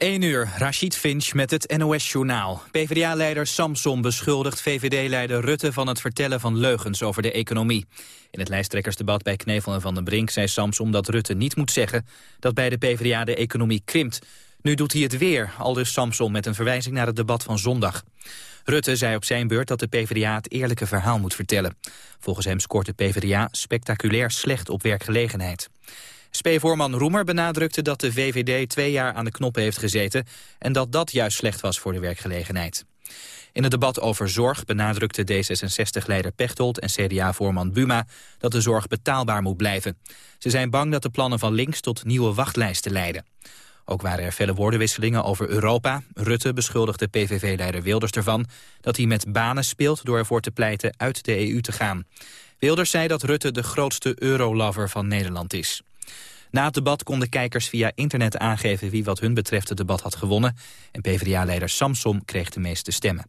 1 uur, Rashid Finch met het NOS-journaal. PvdA-leider Samson beschuldigt VVD-leider Rutte van het vertellen van leugens over de economie. In het lijsttrekkersdebat bij Knevel en Van den Brink zei Samson dat Rutte niet moet zeggen dat bij de PvdA de economie krimpt. Nu doet hij het weer, al dus Samson met een verwijzing naar het debat van zondag. Rutte zei op zijn beurt dat de PvdA het eerlijke verhaal moet vertellen. Volgens hem scoort de PvdA spectaculair slecht op werkgelegenheid. SP-voorman Roemer benadrukte dat de VVD twee jaar aan de knoppen heeft gezeten... en dat dat juist slecht was voor de werkgelegenheid. In het debat over zorg benadrukte D66-leider Pechtold en CDA-voorman Buma dat de zorg betaalbaar moet blijven. Ze zijn bang dat de plannen van links tot nieuwe wachtlijsten leiden. Ook waren er felle woordenwisselingen over Europa. Rutte beschuldigde PVV-leider Wilders ervan dat hij met banen speelt door ervoor te pleiten uit de EU te gaan. Wilders zei dat Rutte de grootste eurolover van Nederland is. Na het debat konden kijkers via internet aangeven wie wat hun betreft het debat had gewonnen. En PvdA-leider Samsom kreeg de meeste stemmen.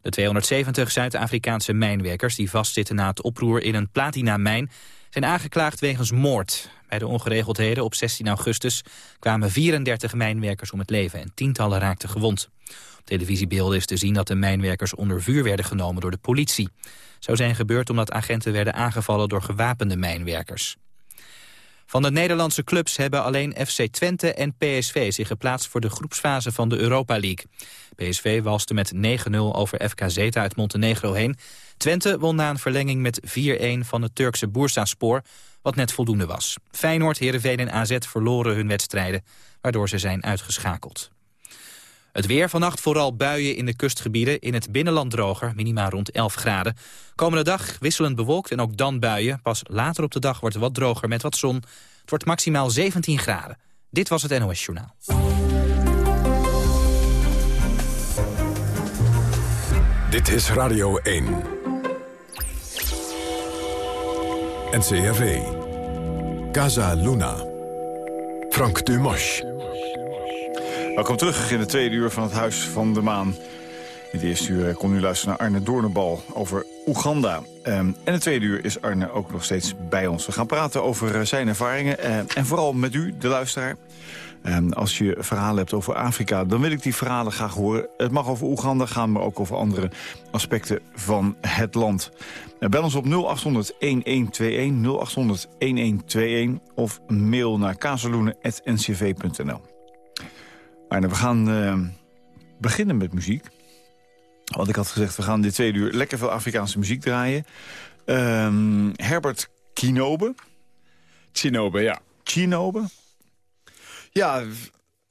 De 270 Zuid-Afrikaanse mijnwerkers die vastzitten na het oproer in een platinamijn zijn aangeklaagd wegens moord. Bij de ongeregeldheden op 16 augustus kwamen 34 mijnwerkers om het leven en tientallen raakten gewond. Op televisiebeelden is te zien dat de mijnwerkers onder vuur werden genomen door de politie. Zou zijn gebeurd omdat agenten werden aangevallen door gewapende mijnwerkers. Van de Nederlandse clubs hebben alleen FC Twente en PSV zich geplaatst voor de groepsfase van de Europa League. PSV walste met 9-0 over FK Zeta uit Montenegro heen. Twente won na een verlenging met 4-1 van het Turkse Bursaspor, wat net voldoende was. Feyenoord, Heerenveen en AZ verloren hun wedstrijden, waardoor ze zijn uitgeschakeld. Het weer vannacht vooral buien in de kustgebieden. In het binnenland droger, minima rond 11 graden. Komende dag wisselend bewolkt en ook dan buien. Pas later op de dag wordt het wat droger met wat zon. Het wordt maximaal 17 graden. Dit was het NOS Journaal. Dit is Radio 1. NCRV. Casa Luna. Frank Dumas. Welkom terug in de tweede uur van het Huis van de Maan. In het eerste uur kon u luisteren naar Arne Doornbal over Oeganda. Um, en het tweede uur is Arne ook nog steeds bij ons. We gaan praten over uh, zijn ervaringen uh, en vooral met u, de luisteraar. Um, als je verhalen hebt over Afrika, dan wil ik die verhalen graag horen. Het mag over Oeganda gaan, maar ook over andere aspecten van het land. Bel ons op 0800-1121, 0800-1121 of mail naar kazeloenen.ncv.nl. Arne, we gaan uh, beginnen met muziek. Want ik had gezegd, we gaan dit tweede uur lekker veel Afrikaanse muziek draaien. Um, Herbert Kinobe. Chinobe, ja. Chinobe? Ja,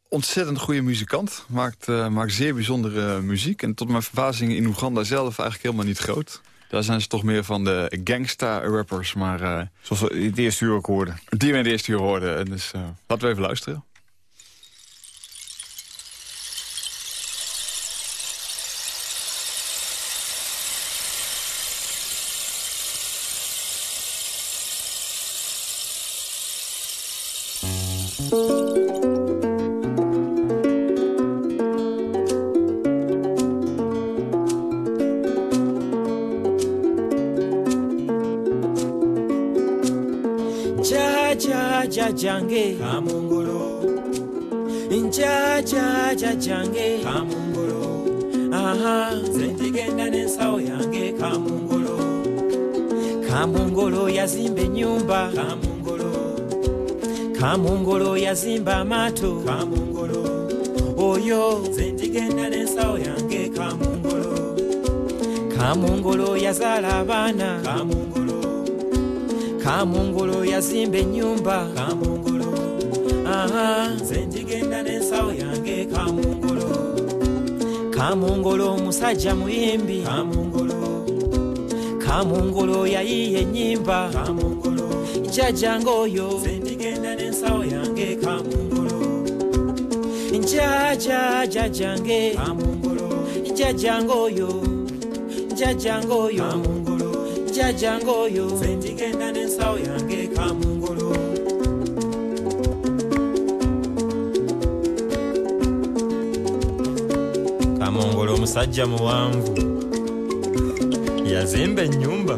ontzettend goede muzikant. Maakt, uh, maakt zeer bijzondere muziek. En tot mijn verbazing in Oeganda zelf eigenlijk helemaal niet groot. Daar zijn ze toch meer van de gangsta-rappers, maar... Uh, Zoals we in het eerste uur ook hoorden. Die we in het eerste uur hoorden. Dus uh, laten we even luisteren. Njajaja jange kamungolo aha zendigenda n'ensawo yange kamungolo kamungolo yazimba ennyumba kamungolo kamungolo yazimba amaato kamungolo oyo zendigenda n'ensawo yange kamungolo kamungolo yazaala abaana kamungolo kamungolo yazimba ennyumba kamungolo aha nze ndigenda kamungolo omusajja muyimbi. Kamungolo. Yayiye ennyimba. Yo. oyo ndigenda n'ensawo yange kamungolo. Jaja jajjange jajjanga yo. Kamungolo. oyo jajjanga oyo ndigenda n'ensawo yange omusajja muwanvu. Yazimba ennyumba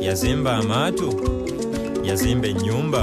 yazimba amaato yazimba ennyumba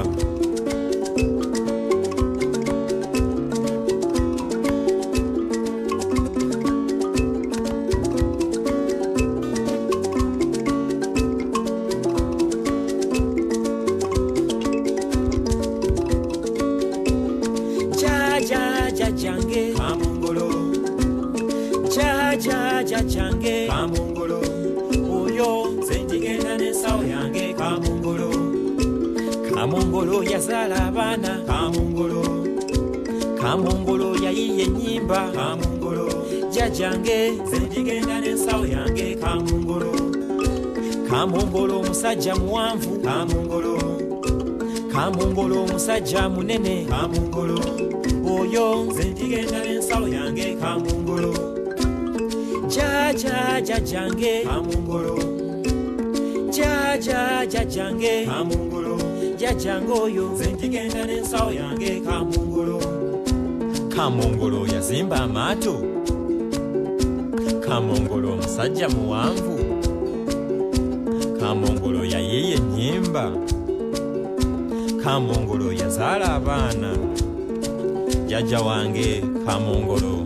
kamungolo omusajja muwanvu. Kamungolo. Kamungolo omusajja munene. Kamungolo. Oyo nze ndigenda n'ensalo yange. Kamungolo. Jajajajjange kamungolo. Jajajajjange kamungolo. Jajjange oyo. Nze ndigenda n'ensalo yange. Kamungolo. Kamungolo yazimba amaato. Kamungolo omusajja muwanvu. Ennyimba kamongolo yazaala abaana jajja wange kamongolo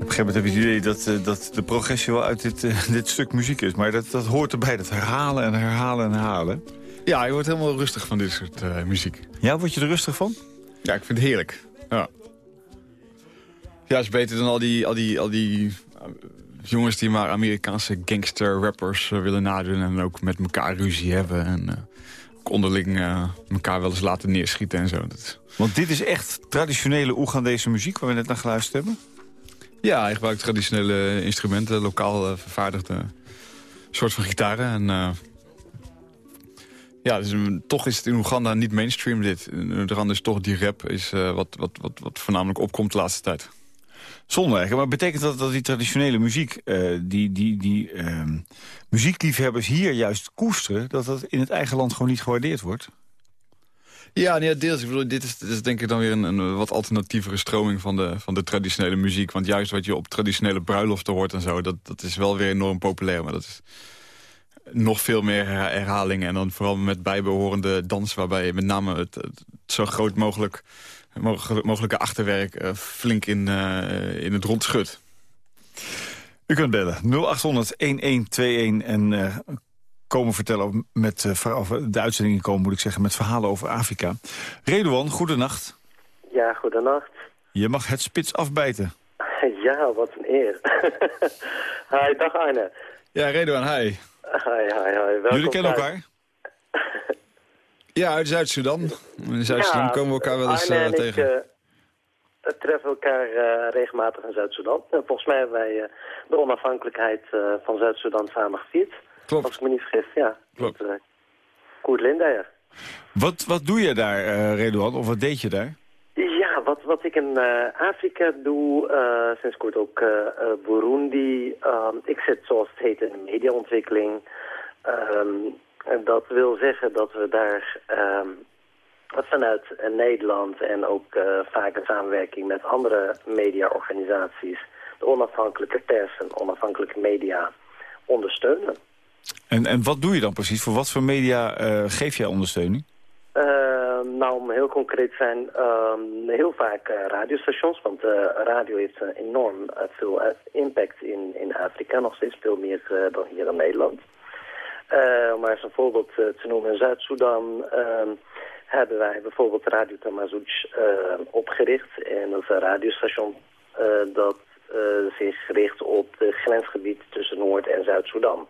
Op een gegeven moment heb je het idee dat, eh, dat de progressie wel uit dit, eh, dit stuk muziek is. Maar dat, dat hoort erbij, dat herhalen en herhalen en herhalen. Ja, je wordt helemaal rustig van dit soort eh, muziek. Ja, word je er rustig van? Ja, ik vind het heerlijk. Ja, ja is beter dan al die, al die, al die eh, jongens die maar Amerikaanse gangster-rappers eh, willen nadoen... en ook met elkaar ruzie hebben en eh, ook onderling elkaar wel eens laten neerschieten en zo. Dat Want dit is echt traditionele Oegandese muziek waar we net naar geluisterd hebben. Ja, hij gebruikt traditionele instrumenten, lokaal vervaardigde soort van gitaren. En, ja, dus, toch is het in Oeganda niet mainstream dit. Er is toch die rap is, wat, wat, wat, wat voornamelijk opkomt de laatste tijd. Eigenlijk. Maar betekent dat dat die traditionele muziek, eh, die, die, die ehm, muziekliefhebbers hier juist koesteren... dat dat in het eigen land gewoon niet gewaardeerd wordt? Ja, nee, deels. Ik bedoel, dit is, dit is denk ik dan weer een, een wat alternatievere stroming van de, van de traditionele muziek. Want juist wat je op traditionele bruiloften hoort en zo... dat, dat is wel weer enorm populair. Maar dat is nog veel meer her- herhalingen. En dan vooral met bijbehorende dans... waarbij met name het, zo groot mogelijk- mogelijke achterwerk... eh, flink in, eh, in het rond schudt. U kunt bellen 0800-1121 en eh, komen vertellen over- met eh, de uitzendingen komen, moet ik zeggen, met verhalen over Afrika. Redouan, goedenacht. Ja, goedenacht. Je mag het spits afbijten. Ja, wat een eer. hi, dag Arne. Ja, Redouan, hi. Hi, hi, hi. Welkom Jullie kennen elkaar? Ja, uit Zuid-Sudan. In Zuid-Sudan Ja, komen we elkaar wel eens eh, en tegen. ik eh, treffen elkaar eh, regelmatig in Zuid-Soedan. En volgens mij hebben wij de onafhankelijkheid van Zuid-Soedan samen gevierd. Klopt. Als ik me niet vergis, ja. Klopt. Met, Koert Lindeyer. Wat, wat doe je daar, eh Redouan, of wat deed je daar? Ja, wat, wat ik in Afrika doe, sinds kort ook Burundi. Ehm, ik zit, zoals het heet, in de mediaontwikkeling. En dat wil zeggen dat we daar ehm, vanuit eh, Nederland en ook eh, vaak in samenwerking met andere mediaorganisaties de onafhankelijke pers en onafhankelijke media ondersteunen. En, en wat doe je dan precies? Voor wat voor media eh, geef jij ondersteuning? Ehm, nou, om heel concreet te zijn, ehm, heel vaak radiostations, want radio heeft enorm veel impact in, in Afrika, nog steeds veel meer dan hier in Nederland. Eh, om maar eens een voorbeeld eh, te noemen, in Zuid-Soedan ehm, hebben wij bijvoorbeeld Radio Tamazouch eh, opgericht. En dat is een radiostation dat zich richt op het grensgebied tussen Noord- en Zuid-Soedan.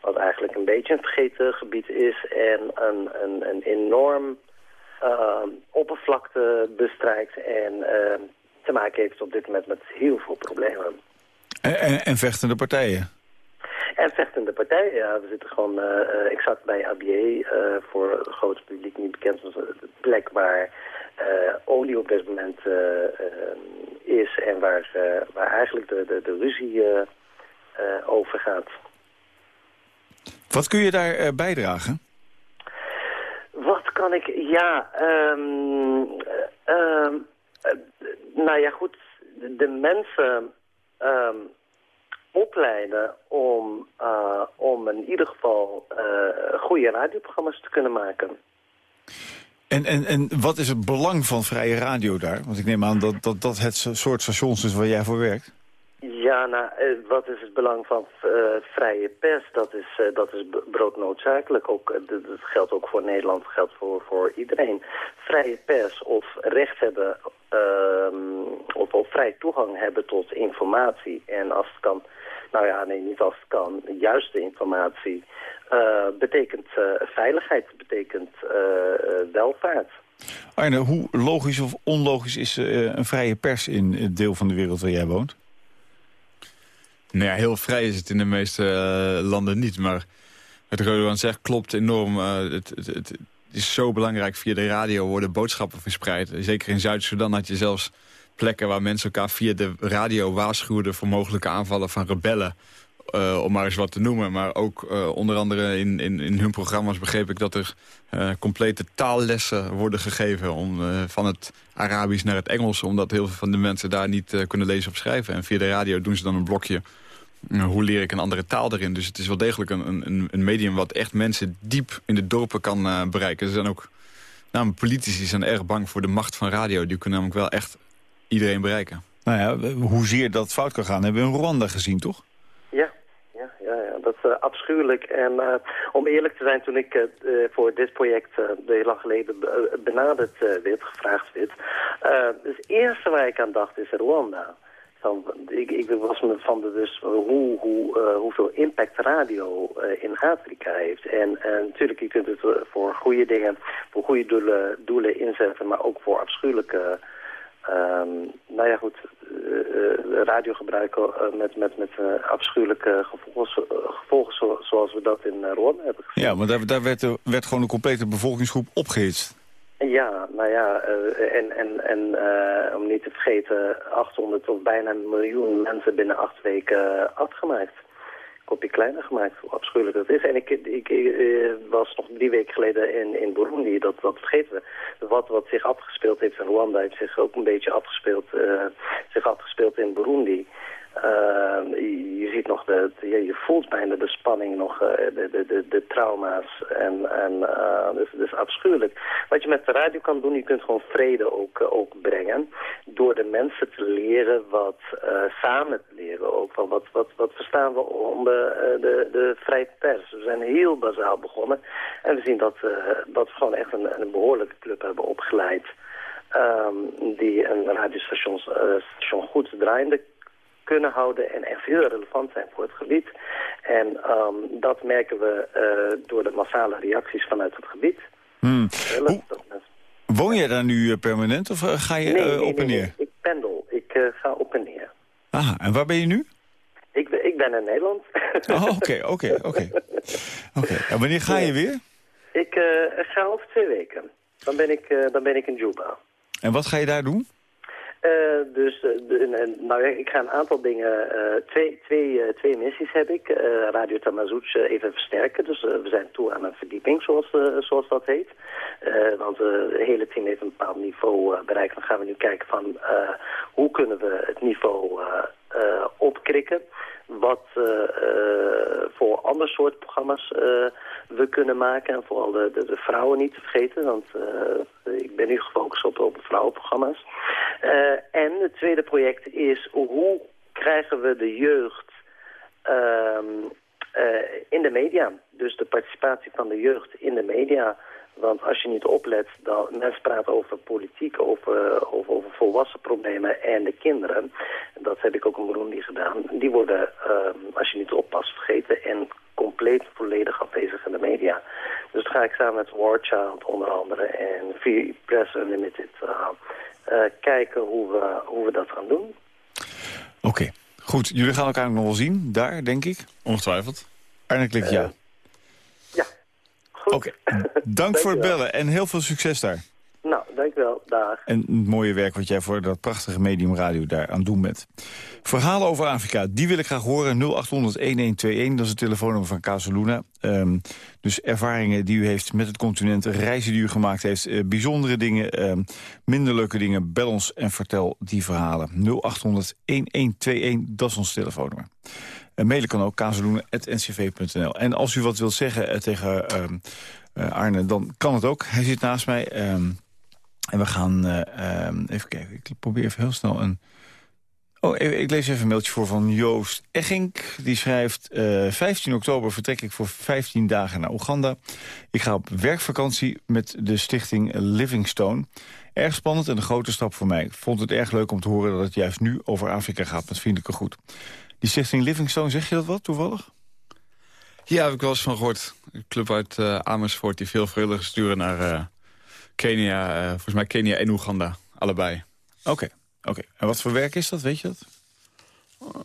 Wat eigenlijk een beetje een vergeten gebied is en een, een, een enorm uh, oppervlakte bestrijkt en uh, te maken heeft op dit moment met heel veel problemen. En, en, en vechtende partijen? En vechtende partijen, ja. We zitten gewoon uh, exact bij ABA, uh, voor het grote publiek niet bekend, als de plek waar uh, olie op dit moment is en waar, waar eigenlijk de, de, de ruzie over gaat. Wat kun je daar bijdragen? Wat kan ik... Ja, um, uh, uh, nou ja, goed. De mensen um, opleiden om, uh, om in ieder geval goede radioprogramma's te kunnen maken. En, en, en wat is het belang van vrije radio daar? Want ik neem aan dat dat, dat het soort stations is waar jij voor werkt. Ja, nou, eh, wat is het belang van uh, vrije pers? Dat is, uh, dat is broodnoodzakelijk. Ook, dat geldt ook voor Nederland, geldt voor, voor iedereen. Vrije pers of recht hebben, ehm, of, vrij toegang hebben tot informatie. En als het kan, nou ja, nee, niet als het kan, juiste informatie... betekent veiligheid, betekent welvaart. Arne, hoe logisch of onlogisch is een vrije pers in het deel van de wereld waar jij woont? Nou ja, heel vrij is het in de meeste uh, landen niet. Maar wat Rodoan zegt klopt enorm. Uh, het, het, het, is zo belangrijk. Via de radio worden boodschappen verspreid. Zeker in Zuid-Soedan had je zelfs plekken waar mensen elkaar via de radio waarschuwden... voor mogelijke aanvallen van rebellen. Uh, om maar eens wat te noemen. Maar ook onder andere in, in, in hun programma's begreep ik dat er complete taallessen worden gegeven. Om, van het Arabisch naar het Engels. Omdat heel veel van de mensen daar niet kunnen lezen of schrijven. En via de radio doen ze dan een blokje hoe leer ik een andere taal erin? Dus het is wel degelijk een, een, een medium wat echt mensen diep in de dorpen kan uh, bereiken. Ze zijn ook, nou, politici zijn erg bang voor de macht van radio. Die kunnen namelijk wel echt iedereen bereiken. Nou ja, hoezeer dat fout kan gaan, hebben we in Rwanda gezien, toch? Ja, ja, ja, ja. dat is uh, afschuwelijk. En uh, om eerlijk te zijn, toen ik uh, voor dit project heel lang geleden benaderd werd, gevraagd werd... het eerste waar ik aan dacht is Rwanda ik, ik, was me van bewust hoe, hoe, uh, hoeveel impact radio uh, in Afrika heeft. En uh, natuurlijk, je kunt het voor goede dingen, voor goede doelen, doelen inzetten, maar ook voor afschuwelijke... Um, nou ja, goed, radio gebruiken met, met, met afschuwelijke gevolgen, gevolgen zoals we dat in Rwanda hebben gezien. Ja, maar daar, daar werd, werd gewoon een complete bevolkingsgroep opgehitst. Ja, nou ja, uh, en, en, en uh, om niet te vergeten, 800 of bijna een miljoen mensen binnen acht weken afgemaakt. Kopje kleiner gemaakt, hoe afschuwelijk dat is. En ik, ik, uh, was nog drie weken geleden in, in Burundi, dat, dat vergeten we. Wat, wat zich afgespeeld heeft in Rwanda heeft zich ook een beetje afgespeeld, zich afgespeeld in Burundi. Uh, je, ziet nog, de, je, je, voelt bijna de spanning nog, uh, de, de, de, de, trauma's. En, en uh, dus, dus afschuwelijk. Wat je met de radio kan doen, je kunt gewoon vrede ook, ook brengen. Door de mensen te leren wat, samen te leren ook. Van wat, wat, wat verstaan we onder de, de vrije pers. We zijn heel bazaal begonnen. En we zien dat, dat we gewoon echt een, een behoorlijke club hebben opgeleid. Um, die een radiostation station goed draaiende kunnen houden en echt heel relevant zijn voor het gebied. En um, dat merken we uh, door de massale reacties vanuit het gebied. Hmm. Woon jij daar nu eh, permanent of eh, ga je nee, op en neer? Nee, ik pendel. Ik uh, ga op en neer. Ah, en waar ben je nu? Ik, ik ben in Nederland. Oh, oké, oké, oké. Oké. En wanneer ga je weer? Ik ga over twee weken. Dan ben ik, dan ben ik in Juba. En wat ga je daar doen? Uh, dus de, nou, ik ga een aantal dingen, uh, twee, twee, twee missies heb ik. Radio Tamazouch even versterken. Dus we zijn toe aan een verdieping, zoals, zoals dat heet. want het hele team heeft een bepaald niveau bereikt. Dan gaan we nu kijken van hoe kunnen we het niveau opkrikken wat uh, uh, voor ander soort programma's we kunnen maken. En vooral de, de, de, vrouwen niet te vergeten, want ik ben nu gefocust op, op vrouwenprogramma's. en het tweede project is hoe krijgen we de jeugd ehm, in de media. Dus de participatie van de jeugd in de media... Want als je niet oplet, dan mensen praten over politiek, over, over, over volwassen problemen en de kinderen. Dat heb ik ook in Burundi gedaan. Die worden, uh, als je niet oppast, vergeten en compleet volledig afwezig in de media. Dus dat ga ik samen met War Child onder andere en Free Press Unlimited uh, uh, kijken hoe we, hoe we dat gaan doen. Oké, okay. goed. Jullie gaan elkaar nog wel zien, daar, denk ik? Ongetwijfeld. Arne klikt ja. Oké, okay. dank voor het bellen en heel veel succes daar. Nou, dankjewel. Dag. En het mooie werk wat jij voor dat prachtige medium radio daar aan doen bent. Verhalen over Afrika, die wil ik graag horen. 0800-1121, dat is het telefoonnummer van Casaluna. Um, dus ervaringen die u heeft met het continent, reizen die u gemaakt heeft... Uh, bijzondere dingen, um, minder leuke dingen, bel ons en vertel die verhalen. 0800-1121, dat is ons telefoonnummer. Mailen kan ook kazeloenen.ncv.nl. En als u wat wilt zeggen uh, tegen uh, Arne, dan kan het ook. Hij zit naast mij. Um, en we gaan even kijken. Ik probeer even heel snel een Oh, ik, ik lees even een mailtje voor van Joost Eggink. Die schrijft, eh 15 oktober vertrek ik voor 15 dagen naar Oeganda. Ik ga op werkvakantie met de stichting Livingstone. Erg spannend en een grote stap voor mij. Ik vond het erg leuk om te horen dat het juist nu over Afrika gaat met vriendelijke groet. Die stichting Livingstone, zeg je dat wat toevallig? Ja, heb ik wel eens van gehoord. Een club uit eh, Amersfoort die veel vrijwilligers sturen naar eh, Kenia. eh, volgens mij Kenia en Oeganda, allebei. Oké, oké. En wat voor werk is dat, weet je dat?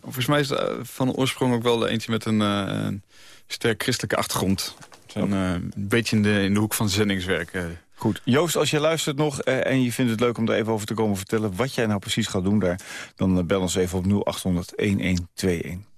Volgens mij is het van oorsprong ook wel eentje met een, een sterk christelijke achtergrond. Een, een beetje in de, in de hoek van zendingswerk. Goed. Joost, als je luistert nog eh, en je vindt het leuk om er even over te komen vertellen... wat jij nou precies gaat doen daar, dan eh, bel ons even op 0800-1121.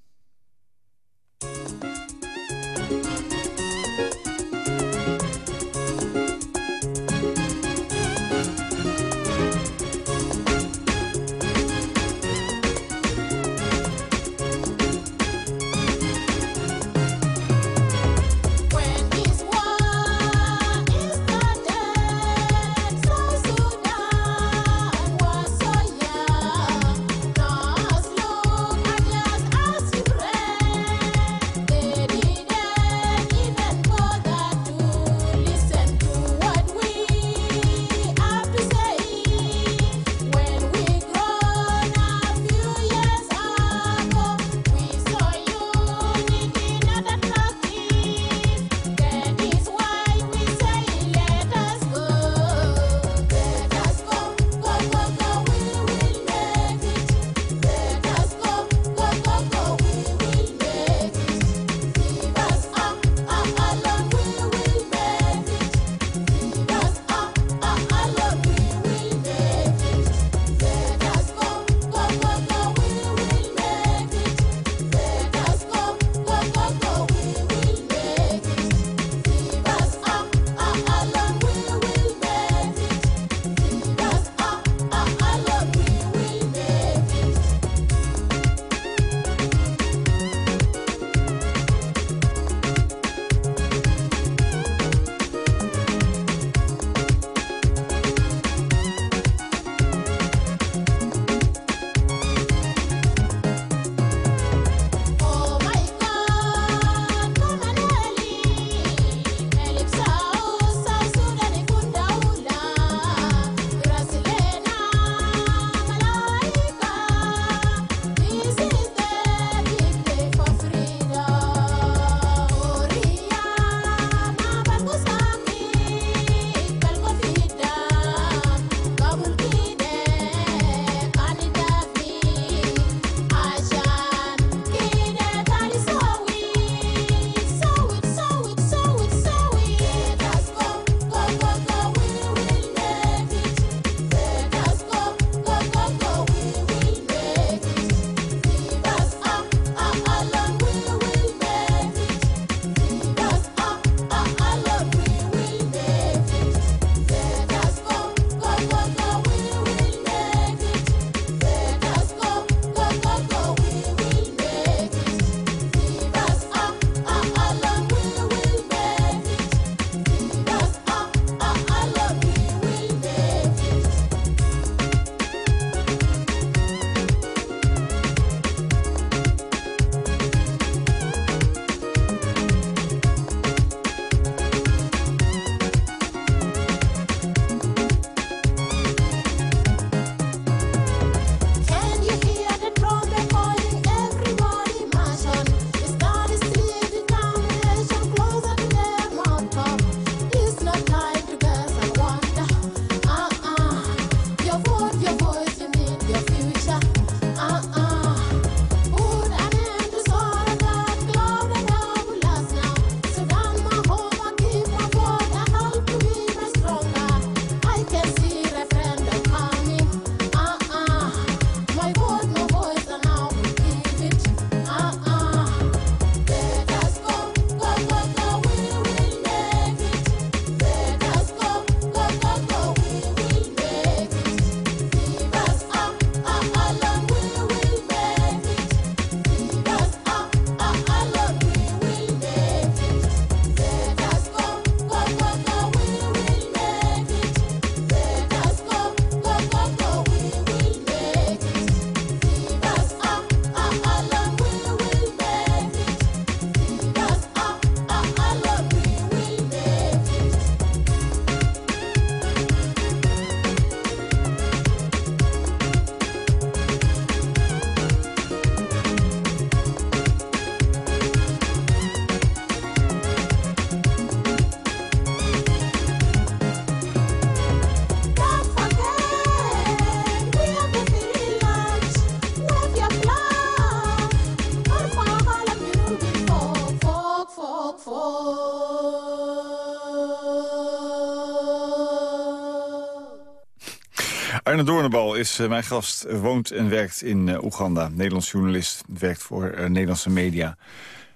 Arne Doornbal is eh, mijn gast, woont en werkt in eh, Oeganda. Nederlands journalist, werkt voor eh, Nederlandse media.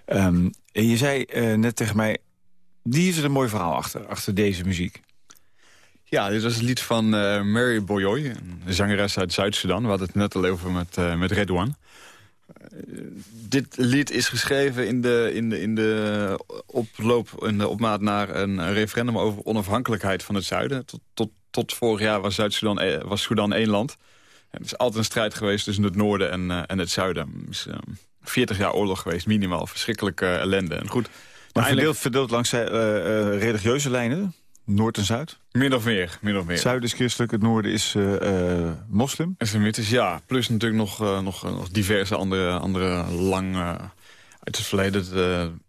Ehm, en je zei net tegen mij, die is er een mooi verhaal achter, achter deze muziek. Ja, dit was het lied van Mary Boyoy, een zangeres uit Zuid-Sudan. We hadden het net al over met, met Redouan. Dit lied is geschreven in de, in de, in de oploop, in de opmaat naar een referendum over onafhankelijkheid van het zuiden. Tot, tot, tot vorig jaar was Zuid-Sudan eh, was Sudan één land. En het is altijd een strijd geweest tussen het noorden en, eh, en het zuiden. Het is eh, 40 jaar oorlog geweest, minimaal. Verschrikkelijke ellende. En goed, Maar verdeeld, verdeeld langs eh, religieuze lijnen, Noord en Zuid. Min of meer, min of meer. Het zuiden is christelijk, het noorden is eh, eh, moslim. Islamitisch, ja. Plus natuurlijk nog, nog, nog diverse andere, andere lang uit het verleden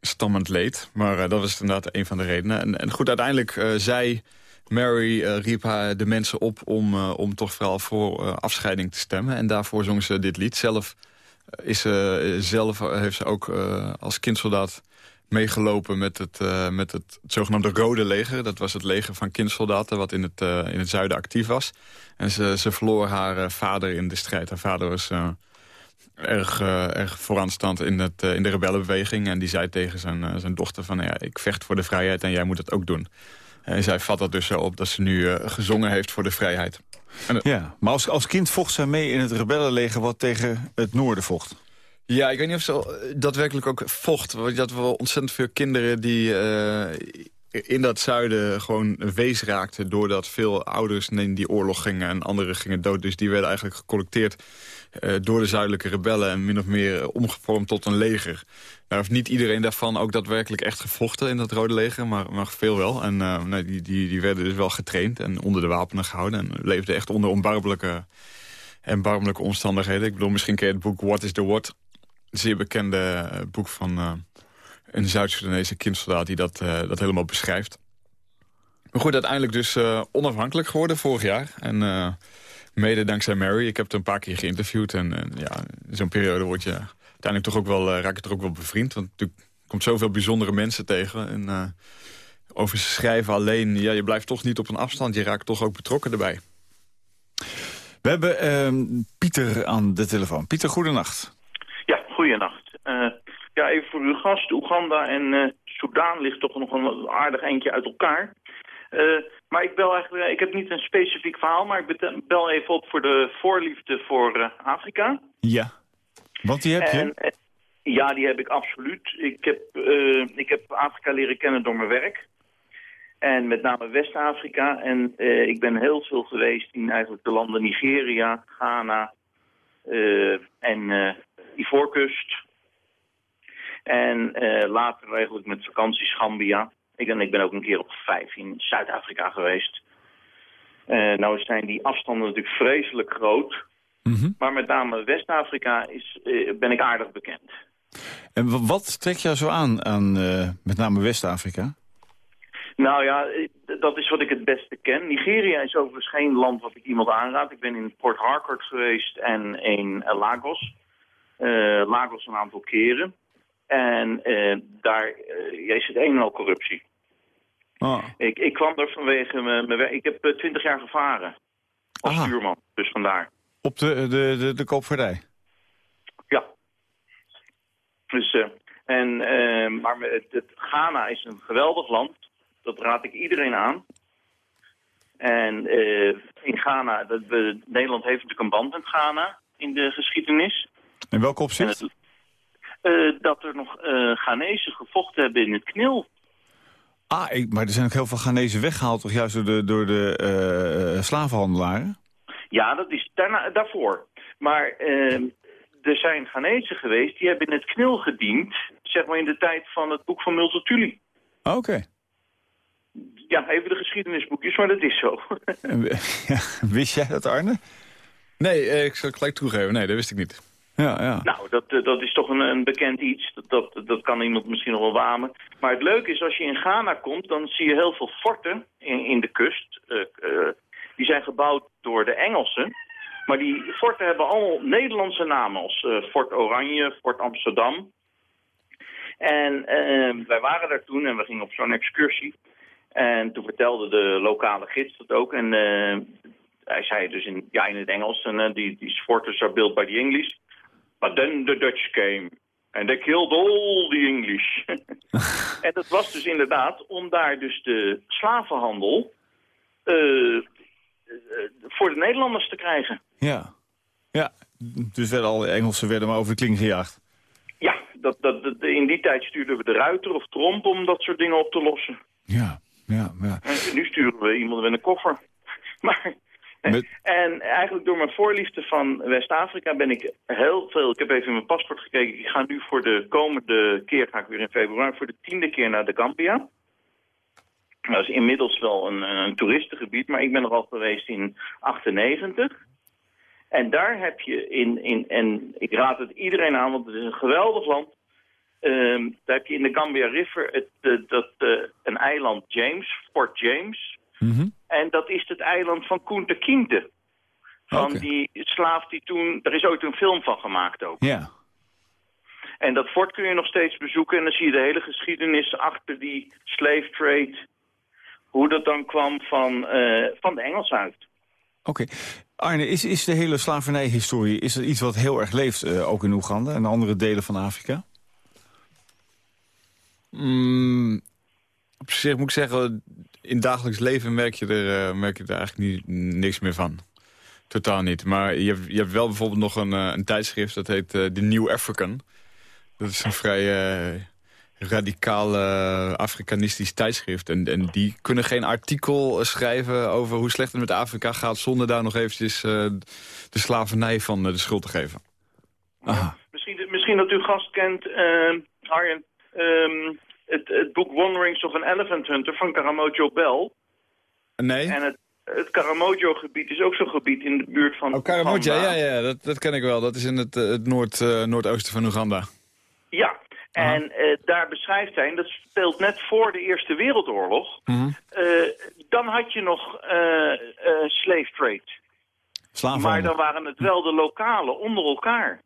stammend leed. Maar dat was inderdaad een van de redenen. En, en goed, uiteindelijk zei Mary eh, riep haar de mensen op om, eh, om toch vooral voor eh, afscheiding te stemmen. En daarvoor zong ze dit lied. Zelf, is ze, zelf heeft ze ook als kindsoldaat meegelopen met het, met het zogenaamde Rode Leger. Dat was het leger van kindsoldaten wat in het, in het zuiden actief was. En ze, ze verloor haar vader in de strijd. Haar vader was erg, eh, erg vooraanstaand in, het, in de rebellenbeweging. En die zei tegen zijn, zijn dochter van... Ja, ik vecht voor de vrijheid en jij moet dat ook doen. En zij vat dat dus zo op dat ze nu eh, gezongen heeft voor de vrijheid. Ja, maar als, als kind vocht zij mee in het rebellenleger wat tegen het noorden vocht. Ja, ik weet niet of ze eh, daadwerkelijk ook vocht. Want je had wel ontzettend veel kinderen die eh, in dat zuiden gewoon wees raakten... doordat veel ouders in die oorlog gingen en anderen gingen dood. Dus die werden eigenlijk gecollecteerd eh, door de zuidelijke rebellen... en min of meer eh, omgevormd tot een leger. Nou heeft niet iedereen daarvan ook daadwerkelijk echt gevochten in dat Rode Leger... maar, maar veel wel. En eh, die, die, die werden dus wel getraind en onder de wapenen gehouden... en leefden echt onder onbarmelijke, erbarmelijke omstandigheden. Ik bedoel, misschien ken het boek What is the What... Zeer bekende boek van een Zuid-Soedanese kindsoldaat... die dat, eh, dat helemaal beschrijft. Maar goed, uiteindelijk dus eh, onafhankelijk geworden vorig jaar. En eh, mede dankzij Mary. Ik heb het een paar keer geïnterviewd. En ja, in zo'n periode word je uiteindelijk toch ook wel, raak je er ook wel bevriend. Want natuurlijk komt zoveel bijzondere mensen tegen. En over schrijven alleen, ja, je blijft toch niet op een afstand. Je raakt toch ook betrokken erbij. We hebben ehm, Pieter aan de telefoon. Pieter, goedenacht. Ja. Eh even voor uw gast. Oeganda en eh Soudaan ligt toch nog een aardig eindje uit elkaar. Eh, maar ik bel eigenlijk, ik heb niet een specifiek verhaal, maar ik bel even op voor de voorliefde voor eh, Afrika. Ja. Want die heb je? En, eh, ja, die heb ik absoluut. Ik heb, eh, ik heb Afrika leren kennen door mijn werk. En met name West-Afrika. En eh, ik ben heel veel geweest in eigenlijk de landen Nigeria, Ghana eh, en eh Ivoorkust. En eh, later eigenlijk met vakanties Gambia. Ik, en ik ben ook een keer op vijf in Zuid-Afrika geweest. Eh, nou zijn die afstanden natuurlijk vreselijk groot. Mhm. Maar met name West-Afrika is, eh, ben ik aardig bekend. En wa- wat trekt jou zo aan, aan met name West-Afrika? Nou ja, dat is wat ik het beste ken. Nigeria is overigens geen land wat ik iemand aanraad. Ik ben in Port Harcourt geweest en in Lagos. Lagos een aantal keren. En eh, daar eh, is het een en al corruptie. Oh. Ik, ik kwam er vanwege mijn werk. Ik heb twintig jaar gevaren als Aha. stuurman. Dus vandaar. Op de, de, de, de koopvaardij? Ja. Dus, eh, en, eh, maar het, het Ghana is een geweldig land. Dat raad ik iedereen aan. En eh, in Ghana, dat Nederland heeft natuurlijk een band met Ghana in de geschiedenis. In welk En opzicht? het, eh, dat er nog eh Ghanese gevochten hebben in het knil. Ah, ik, maar er zijn ook heel veel Ghanese weggehaald, toch juist door de, door de eh, slavenhandelaren? Ja, dat is daarna, daarvoor. Maar eh, er zijn Ghanese geweest die hebben in het knil gediend, zeg maar in de tijd van het boek van Multatuli. Ah, Oké. Ja, even de geschiedenisboekjes, maar dat is zo. Ja, Wist jij dat, Arne? Nee, eh, ik zal het gelijk toegeven. Nee, dat wist ik niet. Ja, ja. nou, dat, eh, dat is toch een, een bekend iets. Dat, dat, dat kan iemand misschien nog wel wamen. Maar het leuke is, als je in Ghana komt, dan zie je heel veel forten in, in de kust. Eh, eh, die zijn gebouwd door de Engelsen. Maar die forten hebben allemaal Nederlandse namen, als Fort Oranje, Fort Amsterdam. En wij waren daar toen en we gingen op zo'n excursie. En toen vertelde de lokale gids dat ook. En hij zei dus in, ja, in het Engels, en die, die fortress are built by the. But then the Dutch came. And they killed all the English. en dat was dus inderdaad om daar dus de slavenhandel eh, eh, voor de Nederlanders te krijgen. Ja. Ja, dus werden al Engelsen werden maar over de kling gejaagd. Ja, dat, dat, dat- in die tijd stuurden we de Ruiter of Tromp om dat soort dingen op te lossen. Ja, ja, ja. En nu sturen we iemand met een koffer. Maar, Met- En eigenlijk door mijn voorliefde van West-Afrika ben ik heel veel... Ik heb even in mijn paspoort gekeken. Ik ga nu voor de komende keer, ga ik weer in februari... voor de tiende keer naar de Gambia. Dat is inmiddels wel een, een toeristengebied, maar ik ben er al geweest in 98. En daar heb je in, in en ik raad het iedereen aan, want het is een geweldig land. Ehm, daar heb je in de Gambia River het, dat, eh, een eiland James, Fort James. Mhm. En dat is het eiland van Kunta Kinte. Van die slaaf die toen... Er is ooit een film van gemaakt ook. Ja. En dat fort kun je nog steeds bezoeken. En dan zie je de hele geschiedenis achter die slave trade. Hoe dat dan kwam van, eh, van de Engelsen uit. Oké. Arne, is, is de hele slavernijhistorie is dat iets wat heel erg leeft, eh, ook in Oeganda en andere delen van Afrika? Mm, op zich moet ik zeggen, in dagelijks leven merk je er, eh, merk je er eigenlijk niet, niks meer van. Totaal niet. Maar je hebt, je hebt wel bijvoorbeeld nog een, eh, een tijdschrift, dat heet eh, The New African. Dat is een vrij radicaal eh, Afrikanistisch tijdschrift. En, en die kunnen geen artikel schrijven over hoe slecht het met Afrika gaat... zonder daar nog eventjes de slavernij van de schuld te geven. Aha. Misschien, misschien dat u gast kent, eh, Arjen, ehm, het, het boek Wanderings of an Elephant Hunter van Karamojo Bell. Nee? En het, het Karamojo-gebied is ook zo'n gebied in de buurt van Oh, Karamoja, Oeganda. ja, ja dat, dat ken ik wel. Dat is in het, eh, het noord, eh, noordoosten van Oeganda. Ja, en eh, daar beschrijft hij, en dat speelt net voor de Eerste Wereldoorlog... Eh, dan had je nog slave trade. Maar Slavenhandel. dan waren het wel de lokalen onder elkaar.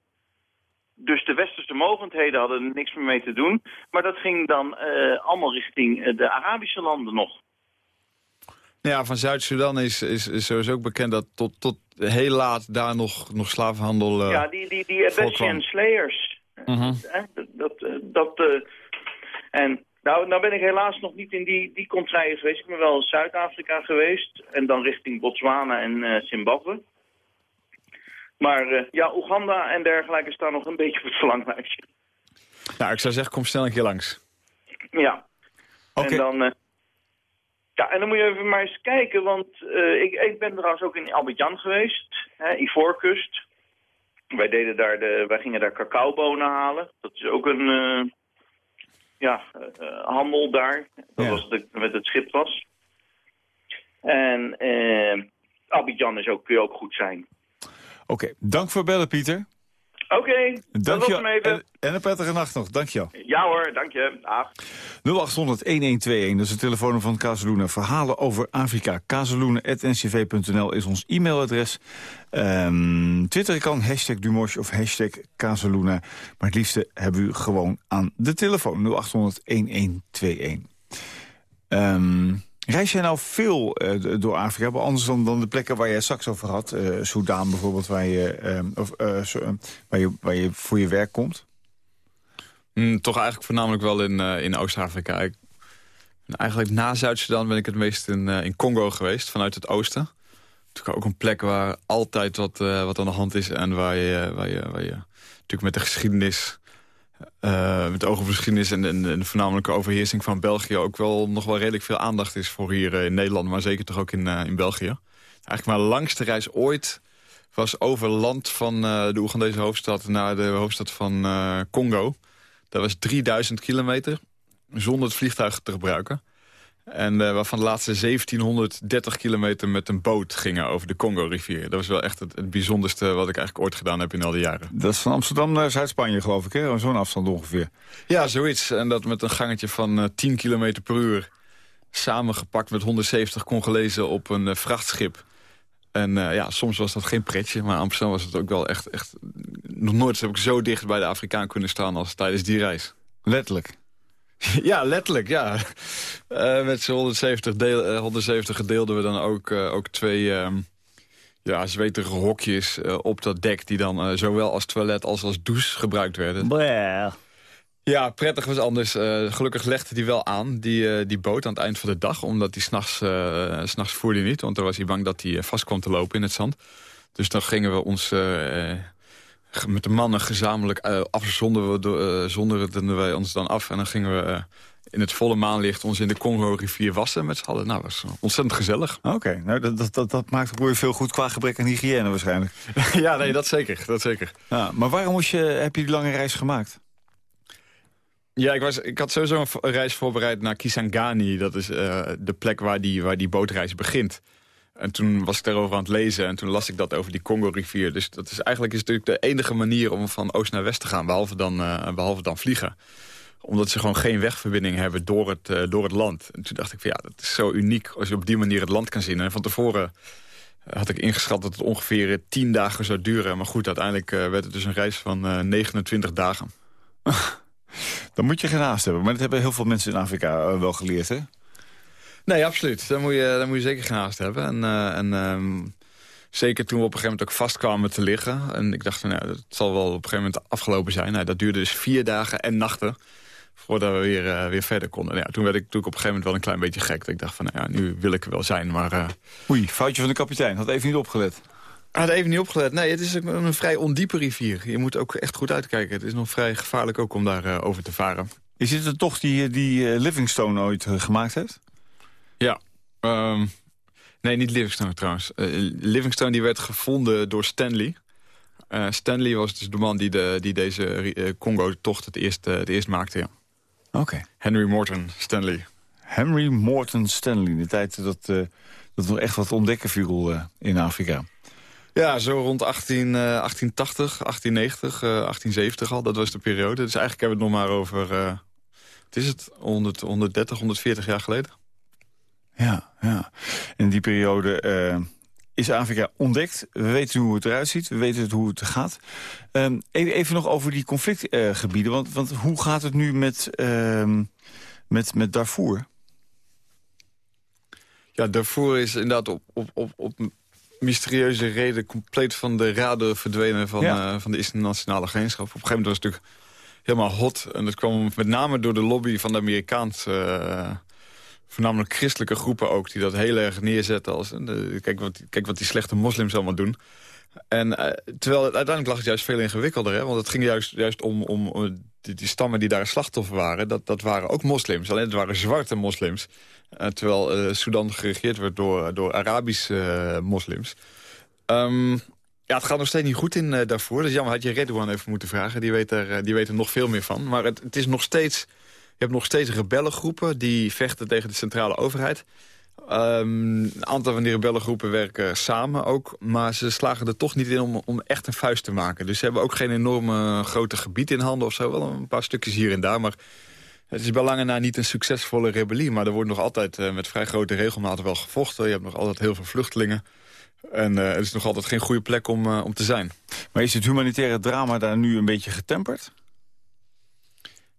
Dus de westerse mogendheden hadden er niks meer mee te doen. Maar dat ging dan eh, allemaal richting eh, de Arabische landen nog. Nou Ja, van Zuid-Soedan is, is, is sowieso ook bekend dat tot, tot heel laat daar nog, nog slavenhandel... eh, ja, die, die, die. Slayers. Hè, dat, dat, dat, en nou, nou ben ik helaas nog niet in die, die contraien geweest. Ik ben wel in Zuid-Afrika geweest. En dan richting Botswana en Zimbabwe. Maar eh, ja, Oeganda en dergelijke staan nog een beetje op het verlanglijstje. Nou, ik zou zeggen, kom snel een keer langs. Ja. Oké. En dan... eh, ja, en dan moet je even maar eens kijken, want eh, ik, ik ben trouwens ook in Abidjan geweest, hè, Ivoorkust. Wij, deden daar de, wij gingen daar cacaobonen halen. Dat is ook een ja, handel daar. Dat Ja. was de, met het schip was. En Abidjan is ook, kun je ook goed zijn. Oké, dank voor bellen, Pieter. Oké, Dank je even. en, en een prettige nacht nog. Dank je wel. Ja hoor, dank je. Dag. 0800-1121, dat is het telefoon van Kazeloenen. Verhalen over Afrika. Kazeloenen.ncv.nl is ons e-mailadres. Ehm Twitter kan, hashtag Dumosh of hashtag Kazeloenen. Maar het liefste hebben we u gewoon aan de telefoon. 0800-1121. Ehm reis jij nou veel eh, door Afrika? Anders dan, dan de plekken waar je straks over had. Soudaan bijvoorbeeld, waar je, ehm, of, eh, zo, eh, waar, je, waar je voor je werk komt. Mm, toch eigenlijk voornamelijk wel in, in Oost-Afrika. Eigenlijk na Zuid-Sudan ben ik het meest in, in Congo geweest, vanuit het oosten. Natuurlijk ook een plek waar altijd wat, wat aan de hand is... en waar je, waar je, waar je natuurlijk met de geschiedenis... eh, met ogen op de geschiedenis en, en, en de voornamelijke overheersing van België... ook wel nog wel redelijk veel aandacht is voor hier eh, in Nederland... maar zeker toch ook in, eh, in België. Eigenlijk mijn langste reis ooit was over land van de Oegandese hoofdstad... naar de hoofdstad van Congo... Dat was 3000 kilometer, zonder het vliegtuig te gebruiken. En eh, waarvan de laatste 1730 kilometer met een boot gingen over de Congo-rivier. Dat was wel echt het, het bijzonderste wat ik eigenlijk ooit gedaan heb in al die jaren. Dat is van Amsterdam naar Zuid-Spanje, geloof ik, hè? Zo'n afstand ongeveer. Ja, zoiets. En dat met een gangetje van eh, 10 kilometer per uur. Samengepakt met 170 Congolezen op een eh, vrachtschip. En ja, soms was dat geen pretje, maar Amsterdam was het ook wel echt... echt nog nooit heb ik zo dicht bij de Afrikaan kunnen staan als tijdens die reis. Letterlijk. Ja, letterlijk, ja. Eh, met z'n 170, deel, eh, 170 deelden we dan ook, eh, ook twee, ehm, ja, zweterige hokjes eh, op dat dek... die dan zowel als toilet als als douche gebruikt werden. Ja, prettig was anders. Gelukkig legde hij wel aan, die, die boot aan het eind van de dag. Omdat hij s'nachts uh, s'nachts voerde hij niet. Want dan was hij bang dat hij vast kwam te lopen in het zand. Dus dan gingen we ons met de mannen gezamenlijk afzonden we, do- eh, zonderden wij ons dan af. En dan gingen we eh, in het volle maanlicht ons in de Congo-rivier wassen met z'n allen. Nou, dat was ontzettend gezellig. Oké, nou, dat, dat, dat, maakt Roy veel goed qua gebrek aan hygiëne waarschijnlijk. ja, nee, dat zeker. Dat zeker. Ja, maar waarom moest je, heb je die lange reis gemaakt? Ja, ik, was, ik had sowieso een reis voorbereid naar Kisangani. Dat is de plek waar die, waar die bootreis begint. En toen was ik daarover aan het lezen en toen las ik dat over die Congo-rivier. Dus dat is eigenlijk is natuurlijk de enige manier om van oost naar west te gaan, behalve dan, eh, behalve dan vliegen. Omdat ze gewoon geen wegverbinding hebben door het, eh, door het land. En toen dacht ik van ja, dat is zo uniek als je op die manier het land kan zien. En van tevoren eh, had ik ingeschat dat het ongeveer 10 dagen zou duren. Maar goed, uiteindelijk werd het dus een reis van eh, 29 dagen. Dan moet je geen haast hebben. Maar dat hebben heel veel mensen in Afrika wel geleerd, hè? Nee, absoluut. Daar moet je, daar moet je zeker geen haast hebben. En, eh, en ehm, zeker toen we op een gegeven moment ook vast kwamen te liggen. En ik dacht nou, dat zal wel op een gegeven moment afgelopen zijn. Nou, dat duurde dus vier dagen en nachten voordat we weer, eh, weer verder konden. Nou, ja, toen werd ik natuurlijk op een gegeven moment wel een klein beetje gek. Dat ik dacht van, nou ja, nu wil ik er wel zijn. Maar eh Oei, foutje van de kapitein. Had even niet opgelet. had even niet opgelet. Nee, het is een vrij ondiepe rivier. Je moet ook echt goed uitkijken. Het is nog vrij gevaarlijk ook om daar over te varen. Is dit de tocht die, die Livingstone ooit gemaakt heeft? Ja. ehm, nee, niet Livingstone trouwens. Eh, Livingstone die werd gevonden door Stanley. Eh, Stanley was dus de man die, de, die deze eh, Congo-tocht het eerst, het eerst maakte. Ja. Oké. Henry Morton Stanley. Henry Morton Stanley. De tijd dat, eh dat nog echt wat ontdekken viel in Afrika. Ja, zo rond 18, eh, 1880, 1890, eh, 1870 al. Dat was de periode. Dus eigenlijk hebben we het nog maar over... het is het, 100, 130, 140 jaar geleden. Ja, ja. In die periode eh, is Afrika ontdekt. We weten hoe het eruit ziet. We weten hoe het gaat. Ehm, even, even nog over die conflictgebieden. want, want hoe gaat het nu met, ehm, met, met Darfur? Ja, Darfur is inderdaad op, op, op, op mysterieuze reden... compleet van de radar verdwenen van, Ja. eh, van de internationale gemeenschap. Op een gegeven moment was het natuurlijk helemaal hot. En dat kwam met name door de lobby van de Amerikaanse... eh, voornamelijk christelijke groepen ook... die dat heel erg neerzetten als... eh, kijk, wat, kijk wat die slechte moslims allemaal doen. En eh, terwijl uiteindelijk lag het juist veel ingewikkelder. Hè? Want het ging juist, juist om, om, om die, stammen die daar slachtoffer waren. Dat, dat waren ook moslims. Alleen het waren zwarte moslims. Eh, terwijl eh Sudan geregeerd werd door, door Arabische eh, moslims. Ehm, ja, het gaat nog steeds niet goed in eh, daarvoor. Dus jammer, had je Redouan even moeten vragen. Die weet, er, eh, die weet er nog veel meer van. Maar het, het is nog steeds... Je hebt nog steeds rebellengroepen die vechten tegen de centrale overheid. Ehm, een aantal van die rebellengroepen werken samen ook. Maar ze slagen er toch niet in om, om echt een vuist te maken. Dus ze hebben ook geen enorme grote gebied in handen of zo. Wel een paar stukjes hier en daar. Maar het is bij lange na niet een succesvolle rebellie. Maar er wordt nog altijd eh, met vrij grote regelmaten wel gevochten. Je hebt nog altijd heel veel vluchtelingen. En eh, het is nog altijd geen goede plek om, eh, om te zijn. Maar is het humanitaire drama daar nu een beetje getemperd?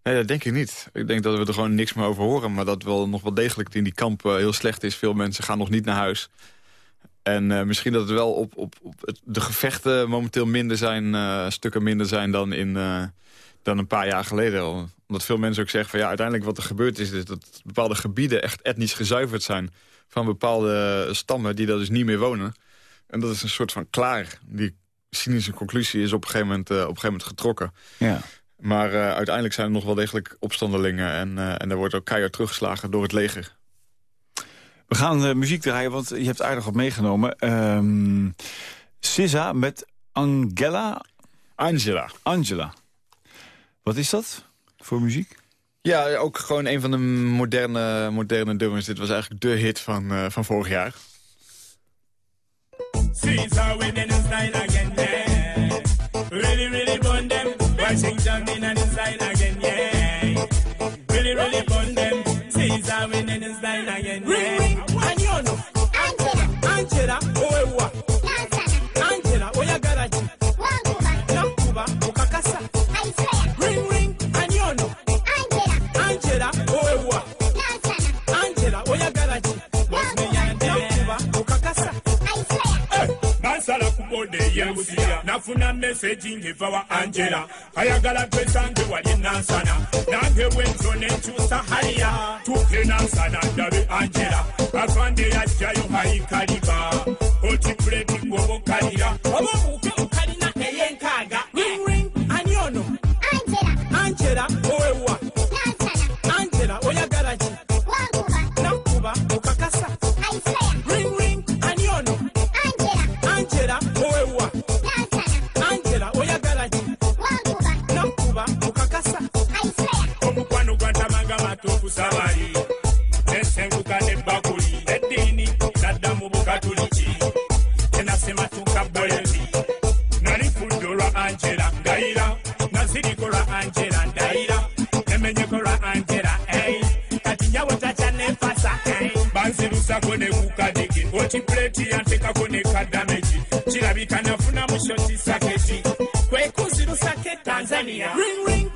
Nee, dat denk ik niet. Ik denk dat we er gewoon niks meer over horen. Maar dat wel nog wel degelijk in die kamp heel slecht is. Veel mensen gaan nog niet naar huis. En eh, misschien dat het wel op, op, op het- de gevechten momenteel minder zijn, eh, stukken minder zijn dan, in, eh, dan een paar jaar geleden. Omdat veel mensen ook zeggen van ja, uiteindelijk wat er gebeurd is, is dat bepaalde gebieden echt etnisch gezuiverd zijn van bepaalde stammen die daar dus niet meer wonen. En dat is een soort van klaar. Die cynische conclusie is op een gegeven moment, op een gegeven moment getrokken. Ja. Maar eh, uiteindelijk zijn er nog wel degelijk opstandelingen. En, eh en er wordt ook keihard teruggeslagen door het leger. We gaan eh, muziek draaien, want je hebt aardig wat meegenomen. Ehm SZA met Angela. Angela. Angela. Wat is dat voor muziek? Ja, ook gewoon een van de moderne, moderne nummers. Dit was eigenlijk de hit van, eh, van vorig jaar. Caesar his again, yeah. Really, really them. Washington in and his emmese egingi eva wa angela. Ayagala twesange wali enansana nange bwenzo nenkyusa haliya tuuka enansana ndabe angela. Afande yajjayo haikaliba. Otipuletingwobokalira obaobuka kirabikako ne ku kadege otipuleeti yanteekako ne kadameji kirabika nafuna musyo kisaketi tanzania. Ring, ring.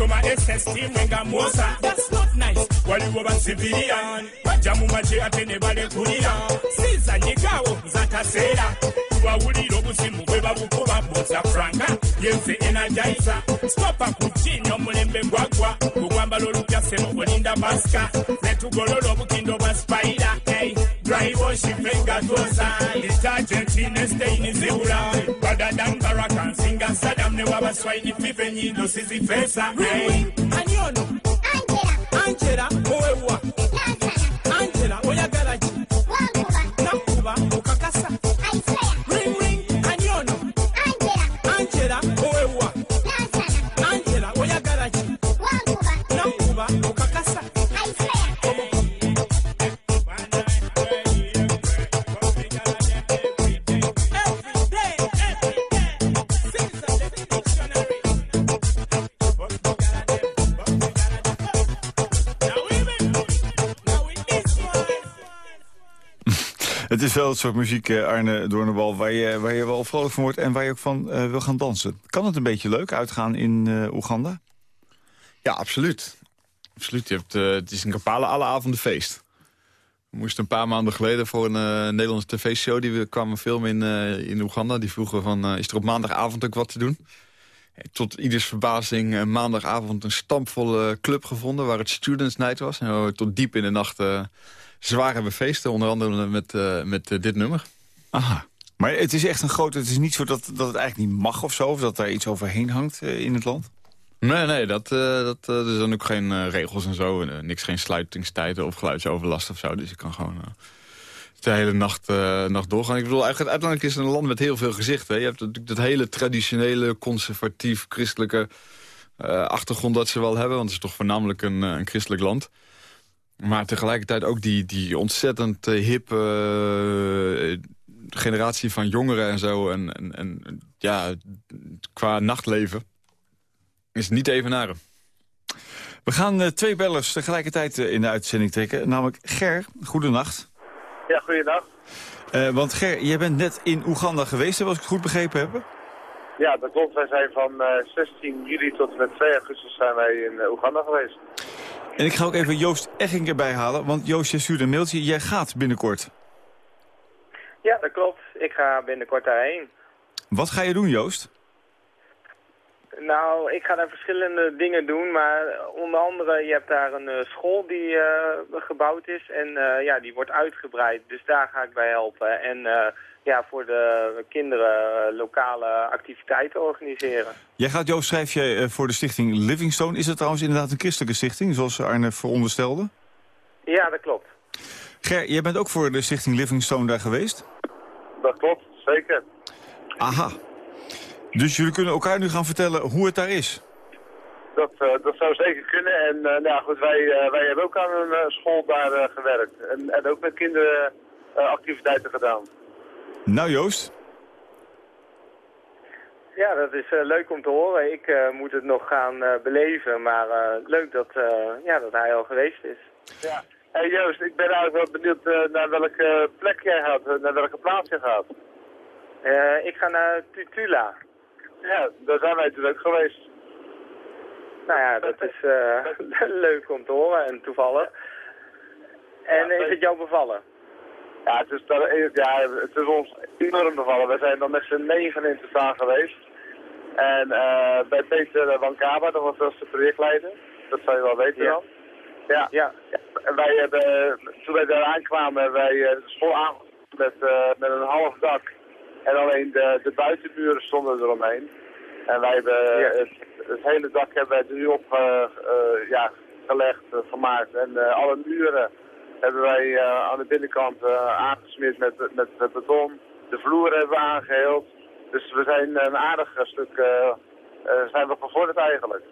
So my SS team renga mosa. That's not nice. Waliwo ba civilian. Bajamu maje atene bale kulira. Siza nyigawo za kaseera. Tuwawulira obuzimu bwe babukuba boza franka. Yenze energizer. Stopa kuchinya omulembe gwagwa. Ogwambala olupya semu bulinda basika. Netugolola obukindo bwa spider. Hey, dry wash venga tuosa. Detergent ine stain zibula. Wadamu w'abaswahili pipe nyindo sizipesa anyono angela. Angela. Het is wel het soort muziek, eh, Arne Doornbal, waar je, waar je wel vrolijk van wordt... en waar je ook van eh, wil gaan dansen. Kan het een beetje leuk uitgaan in eh, Oeganda? Ja, absoluut. Absoluut. Je hebt, het is in Kampala alle avonden feest. We moesten een paar maanden geleden voor een Nederlandse tv-show... die we kwamen filmen in, in Oeganda. Die vroegen van, is er op maandagavond ook wat te doen? Tot ieders verbazing maandagavond een stampvolle club gevonden... waar het Students Night was. En tot diep in de nacht zwaar hebben feesten. Onder andere met, eh, met eh, dit nummer. Aha. Maar het is echt een groot... Het is niet zo dat, dat het eigenlijk niet mag of zo... of dat daar iets overheen hangt eh, in het land? Nee, nee, dat, dat, er zijn ook geen regels en zo. Niks, geen sluitingstijden of geluidsoverlast of zo. Dus je kan gewoon de hele nacht, nacht doorgaan. Ik bedoel, eigenlijk, uiteindelijk is het een land met heel veel gezichten. hè. Je hebt natuurlijk dat hele traditionele, conservatief, christelijke achtergrond dat ze wel hebben. Want het is toch voornamelijk een, een christelijk land. Maar tegelijkertijd ook die, die ontzettend eh, hippe eh, generatie van jongeren en zo. En, en, en ja, qua nachtleven is niet evenaren. We gaan eh, twee bellers tegelijkertijd in de uitzending trekken. Namelijk Ger, goedenacht. Ja, goeiedag. Eh want Ger, jij bent net in Oeganda geweest, als ik het goed begrepen heb. Ja, dat klopt. Wij zijn van eh, 16 juli tot en met 2 augustus zijn wij in Oeganda geweest. En ik ga ook even Joost Egging erbij halen, want Joost, jij stuurde een mailtje. Jij gaat binnenkort. Ja, dat klopt. Ik ga binnenkort daarheen. Wat ga je doen, Joost? Nou, ik ga daar verschillende dingen doen, maar onder andere, je hebt daar een eh, school die eh, gebouwd is en eh, ja, die wordt uitgebreid. Dus daar ga ik bij helpen. En ja, voor de kinderen lokale activiteiten organiseren. Jij gaat, Joost, schrijf je eh, voor de stichting Livingstone. Is het trouwens inderdaad een christelijke stichting, zoals Arne veronderstelde? Ja, dat klopt. Ger, jij bent ook voor de stichting Livingstone daar geweest? Dat klopt, zeker. Aha. Dus jullie kunnen elkaar nu gaan vertellen hoe het daar is? Dat, eh, dat zou zeker kunnen. En eh, nou ja, goed, wij, wij hebben ook aan een school daar gewerkt. En, en ook met kinderen eh, activiteiten gedaan. Nou, Joost, Ja, dat is eh, leuk om te horen. Ik eh, moet het nog gaan eh, beleven, maar eh, leuk dat, eh, ja, dat hij al geweest is. Ja. Hey Joost, ik ben eigenlijk wel benieuwd eh, naar welke plek jij gaat, naar welke plaats je gaat. Eh, ik ga naar Tutula. Ja, daar zijn wij natuurlijk ook geweest. Nou ja, dat is eh, leuk om te horen en toevallig. En Ja, is het jou bevallen? Ja, het is, daar- ja, het is ons enorm bevallen. We zijn dan met z'n negen in totaal geweest. En eh, bij Peter Wankaba, dat was dat de projectleider. Dat zou je wel weten Ja. dan. Ja. Ja. En wij hebben, toen wij daar aankwamen, wij eh, school aangepakt met, eh, met een half dak. En alleen de, de buitenmuren stonden eromheen. En wij hebben Ja. het, het hele dak hebben wij er nu op ja, gelegd, gemaakt. En alle muren hebben wij eh, aan de binnenkant eh, aangesmeerd met, met, met beton. De vloer hebben we aangeheeld. Dus we zijn een aardig stuk eh, zijn we gevorderd eigenlijk.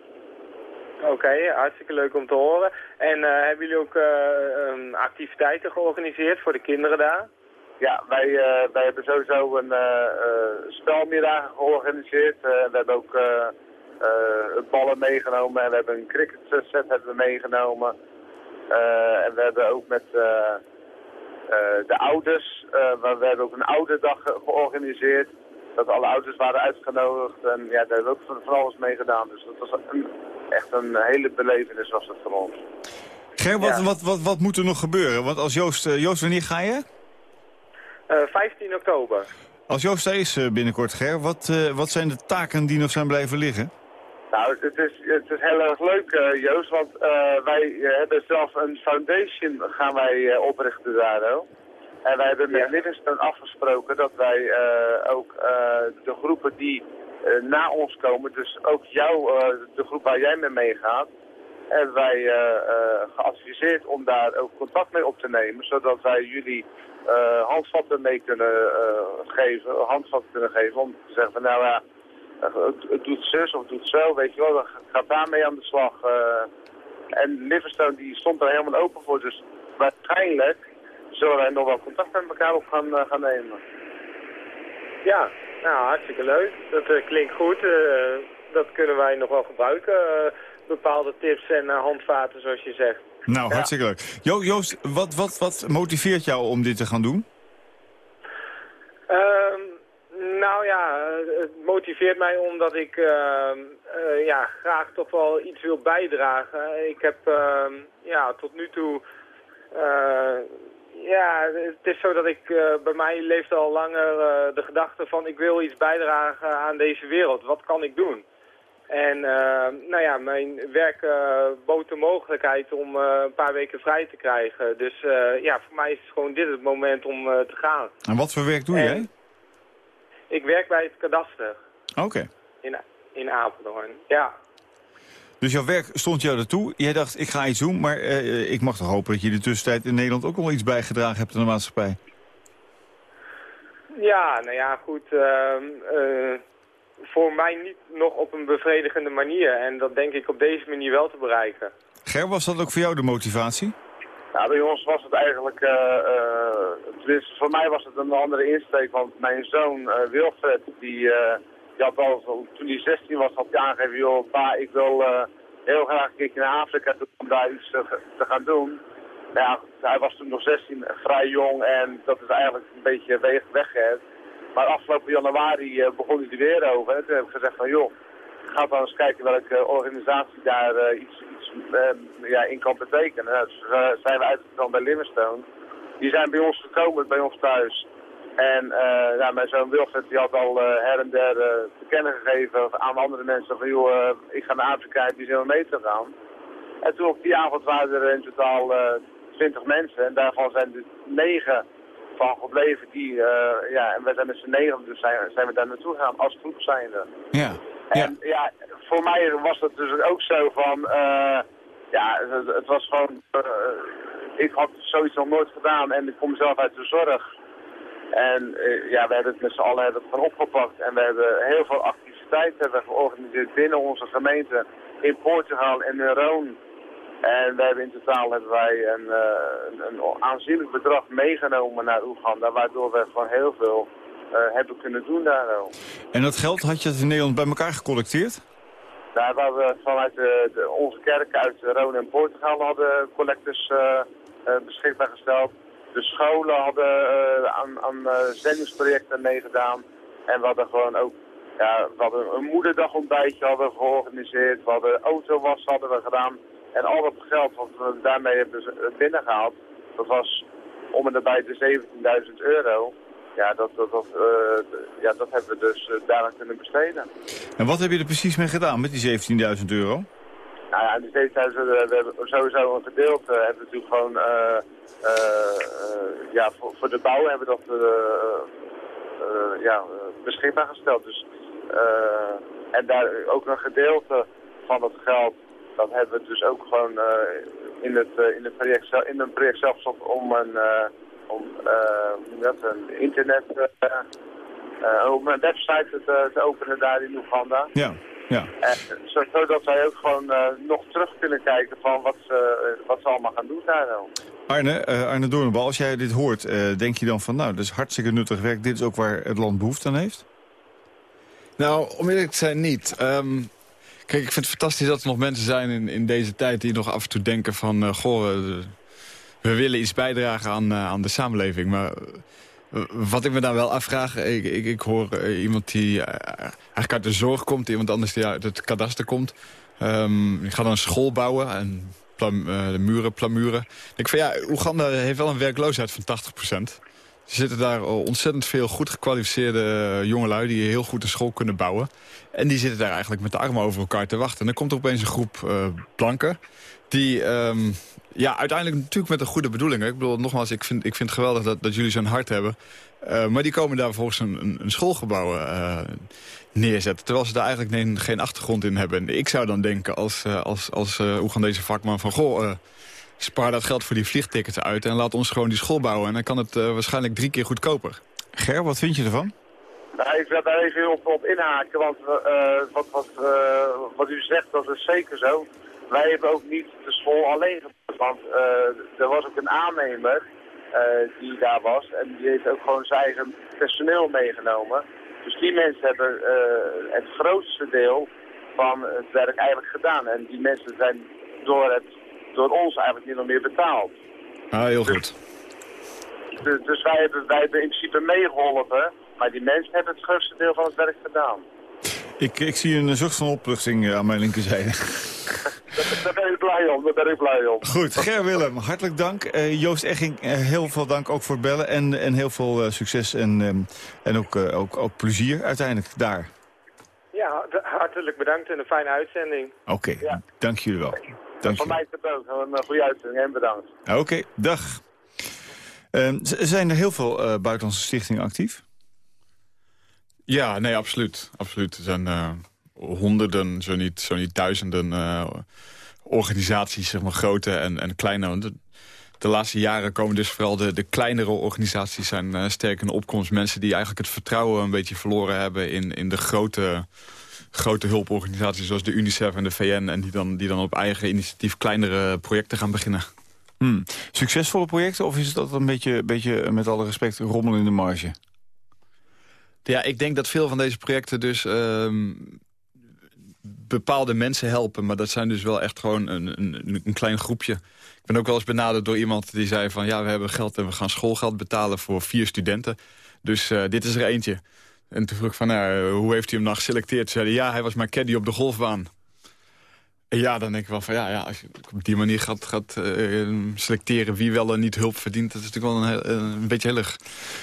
Oké, hartstikke leuk om te horen. En hebben jullie ook eh, ehm, activiteiten georganiseerd voor de kinderen daar? Ja, wij, wij hebben sowieso een spelmiddag georganiseerd. We hebben ook ballen meegenomen en we hebben een cricket set hebben we meegenomen. Eh, en we hebben ook met eh, eh, de ouders, we hebben ook een ouderdag ge- georganiseerd. Dat alle ouders waren uitgenodigd en ja, daar hebben we ook van, van alles mee gedaan. Dus dat was een, echt een hele belevenis was dat voor ons. Ger, wat, Ja. wat, wat, wat moet er nog gebeuren? Want als Joost... Joost, wanneer ga je? Eh 15 oktober. Als Joost er is binnenkort, Ger, wat, wat zijn de taken die nog zijn blijven liggen? Nou, het is, het is heel erg leuk, eh, Joost, want eh, wij eh, hebben zelf een foundation gaan wij oprichten daar. ook. En wij hebben met. Livingstone afgesproken dat wij ook de groepen die na ons komen, dus ook jou, de groep waar jij mee meegaat, hebben wij geadviseerd om daar ook contact mee op te nemen, zodat wij jullie handvatten mee kunnen geven, handvatten kunnen geven om te zeggen van nou ja, het, het doet zus of het doet zo, weet je wel, dan gaat daarmee aan de slag. eh. en Liverstone die stond er helemaal open voor, dus waarschijnlijk zullen wij nog wel contact met elkaar op gaan, eh, gaan nemen. Ja, nou hartstikke leuk. Dat eh, klinkt goed. Eh, dat kunnen wij nog wel gebruiken. eh, bepaalde tips en eh, handvaten zoals je zegt. Nou, Ja. hartstikke leuk. Jo, Joost, wat, wat, wat motiveert jou om dit te gaan doen? Ehm, nou ja, eh, het motiveert mij omdat ik ehm, eh, ja, graag toch wel iets wil bijdragen. Ik heb ehm, ja, tot nu toe... eh, ja, het is zo dat ik... eh, bij mij leeft al langer eh, de gedachte van... ik wil iets bijdragen aan deze wereld. Wat kan ik doen? En nou ja, mijn werk eh, bood de mogelijkheid om eh, een paar weken vrij te krijgen. Dus eh, ja, voor mij is gewoon dit het moment om eh, te gaan. En wat voor werk doe jij? Ik werk bij het kadaster Oké. in, in Apeldoorn. Ja. Dus jouw werk stond jou ertoe. Jij dacht, ik ga iets doen, maar eh, ik mag toch hopen dat je in de tussentijd in Nederland ook wel iets bijgedragen hebt aan de maatschappij. Ja, nou ja, goed. ehm, eh, voor mij niet nog op een bevredigende manier. En dat denk ik op deze manier wel te bereiken. Ger, was dat ook voor jou de motivatie? Nou, bij ons was het eigenlijk, eh, eh, voor mij was het een andere insteek, want mijn zoon eh, Wilfred, die, die had al, toen hij 16 was, had hij aangegeven, joh pa, ik wil heel graag een keertje naar Afrika toe om daar iets te, gaan doen. Nou ja, hij was toen nog 16, vrij jong en dat is eigenlijk een beetje weg. Maar afgelopen januari begon hij er weer over en toen heb ik gezegd van joh, ga dan eens kijken welke organisatie daar iets, iets eh, ja, in kan. Nou, eh, zijn we uitgekomen bij Livingstone. Die zijn bij ons gekomen, bij ons thuis. En eh, ja, mijn zoon Wilfred die had al eh, her en der te kennen gegeven aan andere mensen van joh, ik ga naar Afrika die zijn mee te gaan. En toen op die avond waren er in totaal eh 20 mensen en daarvan zijn er negen van gebleven die, ja, en wij zijn met z'n negen, dus zijn, zijn we daar naartoe gegaan als groep zijnde. Ja. Ja. En ja, voor mij was het dus ook zo van, eh, ja, het, was gewoon, eh, ik had zoiets nog nooit gedaan en ik kom zelf uit de zorg. En eh, ja, we hebben het met z'n allen hebben het gewoon opgepakt en we hebben heel veel activiteiten hebben georganiseerd binnen onze gemeente in Portugal en in Roon. En we hebben in totaal hebben wij een, een, aanzienlijk bedrag meegenomen naar Oeganda, waardoor we gewoon heel veel hebben kunnen doen daar wel. En dat geld had je in Nederland bij elkaar gecollecteerd? Daar waar we vanuit de, de- onze kerken uit Rome en Portugal hadden collectors eh, eh, beschikbaar gesteld. De scholen hadden eh, aan, aan eh, zendingsprojecten meegedaan. En we hadden gewoon ook ja, we hadden een moederdagontbijtje hadden georganiseerd. We hadden autowas hadden we gedaan. En al dat geld wat we daarmee hebben binnengehaald, dat was om en nabij de 17.000 euro. Ja, dat, dat, dat, eh, ja, dat hebben we dus eh, daaraan kunnen besteden. En wat heb je er precies mee gedaan met die 17.000 euro? Nou ja, de steeds we, we hebben sowieso een gedeelte hebben we natuurlijk gewoon eh, eh, eh, ja, voor, voor de bouw hebben we dat eh, eh, ja, eh, beschikbaar gesteld. Dus, eh, en daar ook een gedeelte van dat geld, dat hebben we dus ook gewoon eh, in, het, eh, in, het project, zelf- in een project zelf om een, eh, om, eh, dat, een internet, eh, eh, om een website te, te openen daar in Oeganda. Ja, ja. En zo- zodat zij ook gewoon eh, nog terug kunnen kijken van wat ze, eh, wat ze allemaal gaan doen daar dan. Arne, eh, Arne Doornbal, als jij dit hoort, eh, denk je dan van... nou, dat is hartstikke nuttig werk, dit is ook waar het land behoefte aan heeft? Nou, om eerlijk te zijn niet. Ehm, kijk, ik vind het fantastisch dat er nog mensen zijn in, in deze tijd... die nog af en toe denken van... eh, goh, eh, we willen iets bijdragen aan, eh, aan de samenleving. Maar eh, wat ik me dan wel afvraag... Ik, ik, ik hoor eh, iemand die eigenlijk uit de zorg komt... iemand anders die uit het kadaster komt. Ehm, die gaat dan een school bouwen en de muren, plamuren. Ik van ja, Oeganda heeft wel een werkloosheid van 80% er zitten daar ontzettend veel goed gekwalificeerde jongelui... die heel goed een school kunnen bouwen. En die zitten daar eigenlijk met de armen over elkaar te wachten. En dan komt er opeens een groep eh blanken... die ehm, ja, uiteindelijk natuurlijk met een goede bedoelingen... ik bedoel, nogmaals, ik vind, ik vind het geweldig dat, dat jullie zo'n hart hebben... Eh, maar die komen daar vervolgens een, een, schoolgebouw eh, neerzetten... terwijl ze daar eigenlijk geen, geen achtergrond in hebben. En ik zou dan denken als, eh, als, als eh Oegandese vakman van... goh, eh, spaar dat geld voor die vliegtickets uit... en laat ons gewoon die school bouwen. En dan kan het eh, waarschijnlijk drie keer goedkoper. Ger, wat vind je ervan? Nou, ik wil daar even op, op inhaken, want eh, wat, wat, eh, wat u zegt, dat is zeker zo. Wij hebben ook niet de school alleen gebouwd, want eh, er was ook een aannemer eh, die daar was en die heeft ook gewoon zijn eigen personeel meegenomen. Dus die mensen hebben eh, het grootste deel van het werk eigenlijk gedaan. En die mensen zijn door, het, door ons eigenlijk niet nog meer betaald. Ah, heel goed. Dus, dus wij, hebben, wij hebben in principe meegeholpen, maar die mensen hebben het grootste deel van het werk gedaan. Ik, ik zie een zucht van opluchting eh, aan mijn linkerzijde. Daar, ben ik blij om, daar ben ik blij om. Goed, Ger Willem, hartelijk dank. Eh, Joost Egging, eh, heel veel dank ook voor het bellen. En, en heel veel succes en, ehm, en ook, ook, ook plezier uiteindelijk daar. Ja, hartelijk bedankt en een fijne uitzending. Oké, dank jullie wel. Dank Van mij is het ook. Een goede uitzending en bedankt. Oké, dag. Ehm, zijn er heel veel buitenlandse stichtingen actief? Ja, nee, absoluut. absoluut. Er zijn eh, honderden, zo niet, zo niet duizenden eh, organisaties, zeg maar, grote en, en kleine. De, de laatste jaren komen dus vooral de, de kleinere organisaties zijn eh, sterk in opkomst. Mensen die eigenlijk het vertrouwen een beetje verloren hebben in, in de grote, grote hulporganisaties zoals de UNICEF en de VN. En die dan, die dan op eigen initiatief kleinere projecten gaan beginnen. Hmm. Succesvolle projecten of is altijd een beetje, beetje met alle respect rommel in de marge? Ja, ik denk dat veel van deze projecten dus ehm, bepaalde mensen helpen. Maar dat zijn dus wel echt gewoon een, een, een klein groepje. Ik ben ook wel eens benaderd door iemand die zei van... ja, we hebben geld en we gaan schoolgeld betalen voor vier studenten. Dus eh, dit is er eentje. En toen vroeg ik van, nou, hoe heeft hij hem dan geselecteerd? Ze zeiden, ja, hij was maar caddy op de golfbaan. En ja, dan denk ik wel van, ja, ja als je op die manier gaat, gaat eh, selecteren... wie wel en niet hulp verdient, dat is natuurlijk wel een, een beetje heel erg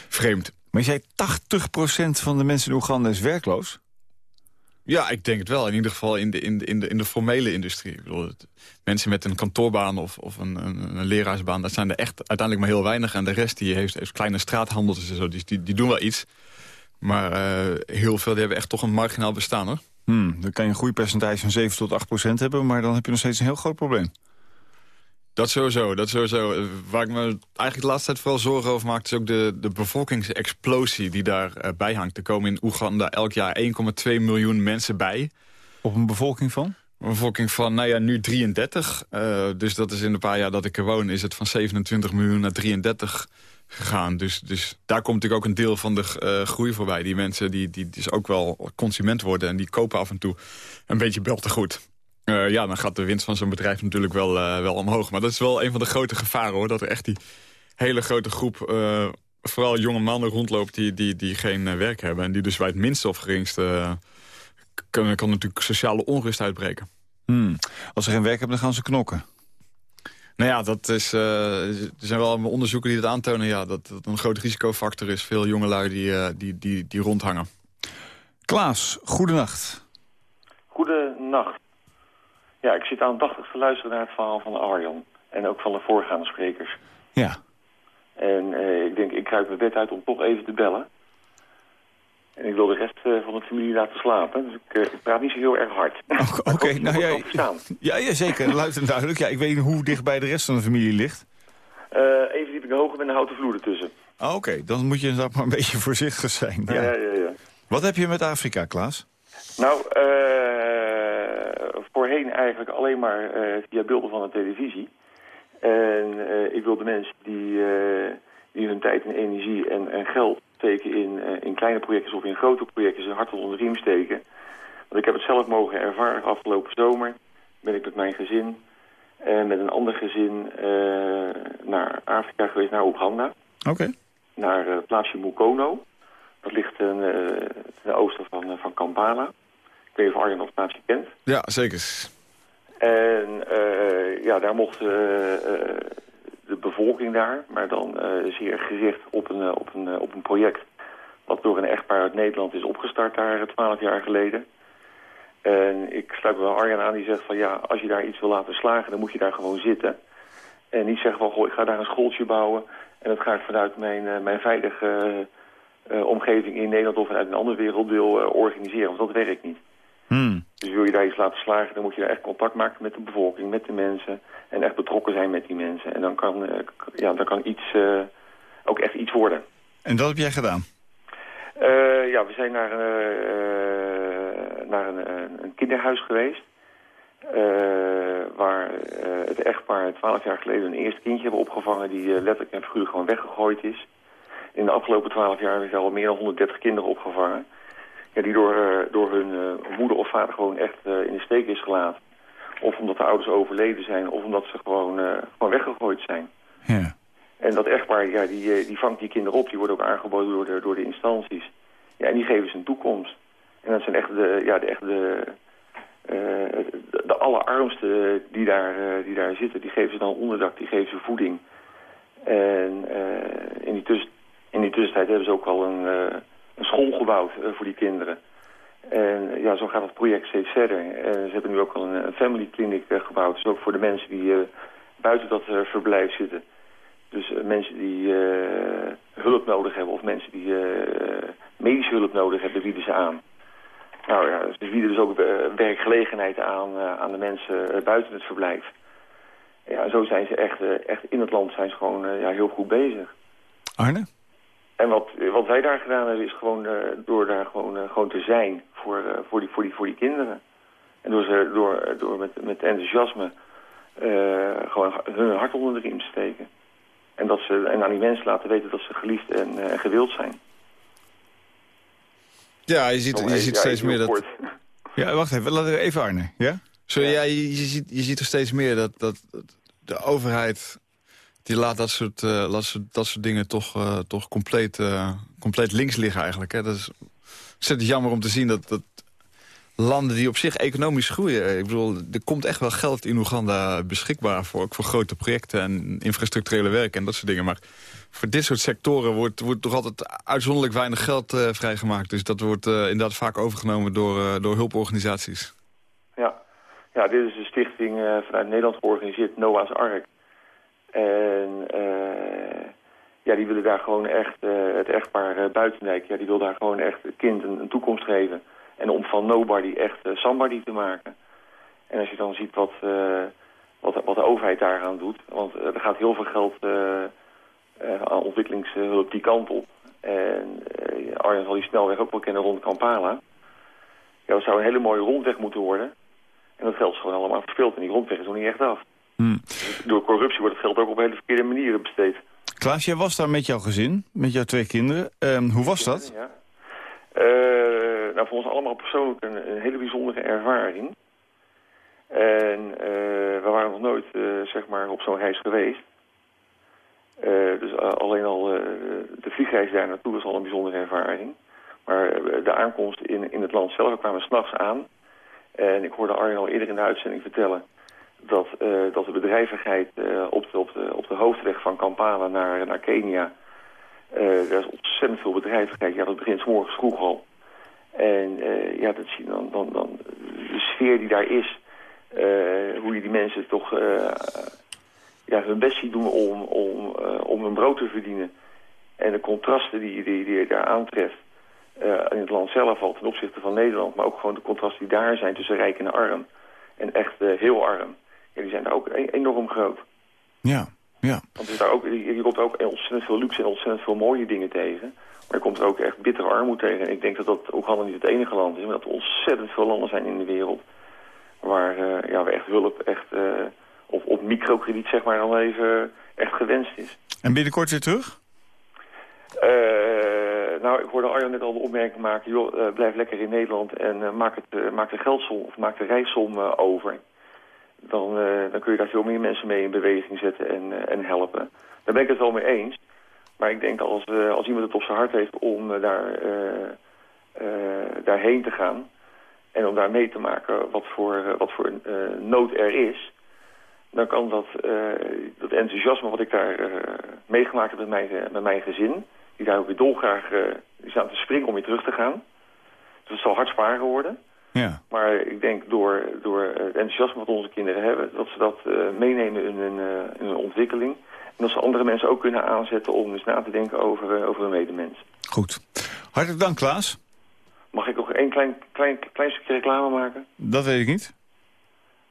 vreemd. Maar je zei 80% van de mensen in Oeganda is werkloos? Ja, ik denk het wel. In ieder geval in de, in de, in de, in de formele industrie. Ik bedoel, het- mensen met een kantorbaan of, of een, een, een leraarsbaan... dat zijn er echt uiteindelijk maar heel weinig. En de rest die heeft, heeft kleine straathandels en zo. Die, die, die doen wel iets. Maar eh, heel veel die hebben echt toch een marginaal bestaan, hoor. Hmm, dan kan je een groeipercentage van 7 tot 8 procent hebben... maar dan heb je nog steeds een heel groot probleem. Dat sowieso, dat sowieso. Eh, Waar ik me eigenlijk de laatste tijd vooral zorgen over maak... is ook de, de bevolkingsexplosie die daarbij bij hangt. Er komen in Oeganda elk jaar 1,2 miljoen mensen bij. Op een bevolking van? Een bevolking van, nou ja, nu 33. Eh, dus dat is in de paar jaar dat ik er woon... is het van 27 miljoen naar 33 gegaan. Dus, dus daar komt natuurlijk ook een deel van de eh, groei voorbij. Die mensen die, die dus ook wel consument worden... en die kopen af en toe een beetje beltegoed. Eh ja, dan gaat de winst van zo'n bedrijf natuurlijk wel, eh, wel omhoog. Maar dat is wel een van de grote gevaren, hoor. Dat er echt die hele grote groep... eh, vooral jonge mannen rondloopt die, die, die geen eh, werk hebben... en die dus bij het minste of geringste... eh, kan, kan natuurlijk sociale onrust uitbreken. Hmm. Als ze geen werk hebben, dan gaan ze knokken. Nou ja, dat is, eh, er zijn wel onderzoeken die dat aantonen... Ja, dat dat een groot risicofactor is. Veel jongelui die, eh, die, die, die rondhangen. Klaas, goedenacht. Goedenacht. Ja, ik zit aandachtig te luisteren naar het verhaal van Arjan. En ook van de voorgaande sprekers. Ja. En eh, ik denk, ik kruip mijn bed uit om toch even te bellen. En ik wil de rest eh, van de familie laten slapen. Dus ik, eh, ik praat niet zo heel erg hard. Oké, nou ja, kan verstaan. ja, ja, zeker. Luid en duidelijk. Ja, ik weet niet hoe dicht bij de rest van de familie ligt. Even diep ik hoger met een houten vloer ertussen. Ah, Oké, dan moet je maar een beetje voorzichtig zijn. Ja. Ja, ja, ja. Wat heb je met Afrika, Klaas? Nou, eh, eigenlijk alleen maar eh, via beelden van de televisie. En eh, ik wil de mensen die, eh, die hun tijd en energie en, en geld steken in, eh, in kleine projectjes of in grote projectjes een hart onder de riem steken. Want ik heb het zelf mogen ervaren afgelopen zomer. Ben ik met mijn gezin en met een ander gezin eh, naar Afrika geweest, naar Oeganda. Oké. Naar het plaatsje Mukono. Dat ligt ten, eh, ten oosten van, van Kampala. Ik weet niet of Arjen dat plaatsje kent. Ja, zeker. En eh, ja, daar mocht eh, eh, de bevolking daar, maar dan zeer gericht op een, op, een, op een project... wat door een echtpaar uit Nederland is opgestart daar twaalf jaar geleden. En ik sluit wel Arjan aan die zegt van ja, als je daar iets wil laten slagen... dan moet je daar gewoon zitten. En niet zeggen van goh, ik ga daar een schooltje bouwen... en dat ga ik vanuit mijn, mijn veilige omgeving in Nederland... of vanuit een ander werelddeel eh, organiseren, want dat werkt niet. Hmm. Dus wil je daar iets laten slagen, dan moet je daar echt contact maken met de bevolking, met de mensen. En echt betrokken zijn met die mensen. En dan kan, eh, ja, dan kan iets, eh, ook echt iets worden. En dat heb jij gedaan? Eh, ja, we zijn naar, naar een, een- kinderhuis geweest. waar het echtpaar twaalf jaar geleden een eerste kindje hebben opgevangen... die letterlijk en figuurlijk gewoon weggegooid is. In de afgelopen twaalf jaar hebben ze al meer dan 130 kinderen opgevangen. Ja, die door, eh, door hun eh, moeder of vader gewoon echt eh, in de steek is gelaten. Of omdat de ouders overleden zijn, of omdat ze gewoon, gewoon weggegooid zijn. Ja. En dat echtpaar, ja, die, die vangt die kinderen op. Die worden ook aangeboden door de, door de instanties. Ja, en die geven ze een toekomst. En dat zijn echt de, ja, de, echt de, de, de allerarmsten die daar, die daar zitten. Die geven ze dan onderdak, die geven ze voeding. En in, die tuss in die tussentijd hebben ze ook al een, een school gebouwd eh, voor die kinderen. En eh, ja, zo gaat het project steeds verder. En ze hebben nu ook al een, family clinic eh, gebouwd. Dus ook voor de mensen die buiten dat verblijf zitten. Dus mensen die hulp nodig hebben of mensen die medische hulp nodig hebben, bieden ze aan. Nou ja, ze bieden dus ook werkgelegenheid aan, aan de mensen buiten het verblijf. Ja, zo zijn ze echt, echt in het land zijn ze gewoon ja, heel goed bezig. Arne? En wat, wat wij daar gedaan hebben is gewoon eh, door daar gewoon, eh, gewoon te zijn voor, eh, voor, die, voor, die, voor die kinderen. En door, ze, door, door met, met enthousiasme gewoon hun hart onder de riem te steken. En, dat ze, en aan die mensen laten weten dat ze geliefd en gewild zijn. Ja, je ziet, je ziet steeds meer dat... Ja, wacht even. Laten we even Arne. Ja? Sorry, ja. je, je, ziet, je ziet er steeds meer dat dat de overheid... die laat dat soort, eh, laat ze- dat soort dingen toch, eh, toch compleet, eh, compleet links liggen eigenlijk. Hè. Dat is ontzettend jammer om te zien dat, dat landen die op zich economisch groeien... eh, ik bedoel, er komt echt wel geld in Oeganda beschikbaar... voor, ook voor grote projecten en infrastructurele werken en dat soort dingen. Maar voor dit soort sectoren wordt, wordt toch altijd uitzonderlijk weinig geld eh, vrijgemaakt. Dus dat wordt eh, inderdaad vaak overgenomen door, eh, door hulporganisaties. Ja. ja, dit is een stichting eh, vanuit Nederland georganiseerd, Noah's Ark. En eh, ja, die willen daar gewoon echt, eh, het echtpaar uh, Buitendijk, ja, die wil daar gewoon echt het kind een, toekomst geven. En om van nobody echt somebody te maken. En als je dan ziet wat, wat, wat de overheid daaraan doet, want er gaat heel veel geld aan ontwikkelingshulp die kant op. En Arjen zal die snelweg ook wel kennen rond Kampala. Ja, dat zou een hele mooie rondweg moeten worden. En dat geld is gewoon allemaal verspild en die grondweg is nog niet echt af. Hmm. Door corruptie wordt het geld ook op hele verkeerde manieren besteed. Klaas, jij was daar met jouw gezin, met jouw twee kinderen. Ehm, hoe was dat? Ja. Eh, nou, voor ons allemaal persoonlijk een, een hele bijzondere ervaring. En eh, we waren nog nooit eh, zeg maar op zo'n reis geweest. Dus alleen al de vliegreis daar naartoe was al een bijzondere ervaring. Maar de aankomst in, in het land zelf, we kwamen s'nachts aan. En ik hoorde Arjen al eerder in de uitzending vertellen dat, eh, dat de bedrijvigheid eh, op, de, op, de, hoofdweg van Kampala naar, naar Kenia... eh daar is ontzettend veel bedrijvigheid. Ja, dat begint 's morgens vroeg al. En ja, dat zie je dan, dan, dan de sfeer die daar is. hoe je die mensen toch ja, hun best ziet doen om, om, om hun brood te verdienen. En de contrasten die, die, die je daar aantreft in het land zelf al ten opzichte van Nederland. Maar ook gewoon de contrasten die daar zijn tussen rijk en arm. En echt heel arm. Ja, die zijn daar ook e- enorm groot. Ja, ja. Want is daar ook, je komt ook ontzettend veel luxe en ontzettend veel mooie dingen tegen. Maar je komt er ook echt bittere armoede tegen. En ik denk dat dat Oeganda niet het enige land is. Maar dat er ontzettend veel landen zijn in de wereld. Waar eh, ja, waar echt hulp echt, eh, op, op microkrediet zeg maar dan even echt gewenst is. En binnenkort weer terug? Eh, nou, ik hoorde Arjan net al de opmerking maken. Joh, blijf lekker in Nederland en maak, het, maak de geldsom of maak de reissom over. Dan, eh, dan kun je daar veel meer mensen mee in beweging zetten en, eh, en helpen. Daar ben ik het wel mee eens. Maar ik denk als, eh, als iemand het op zijn hart heeft om daar, daarheen te gaan... en om daar mee te maken wat voor, wat voor nood er is... dan kan dat, dat enthousiasme wat ik daar meegemaakt heb met mijn, met mijn gezin... die daar ook weer dolgraag die staan te springen om weer terug te gaan... Dus het zal hard sparen worden. Ja. Maar ik denk door, door het enthousiasme wat onze kinderen hebben... dat ze dat eh, meenemen in hun, eh, in hun ontwikkeling. En dat ze andere mensen ook kunnen aanzetten om eens na te denken over, eh, over hun medemens. Goed. Hartelijk dank, Klaas. Mag ik nog één klein, klein, klein stukje reclame maken? Dat weet ik niet.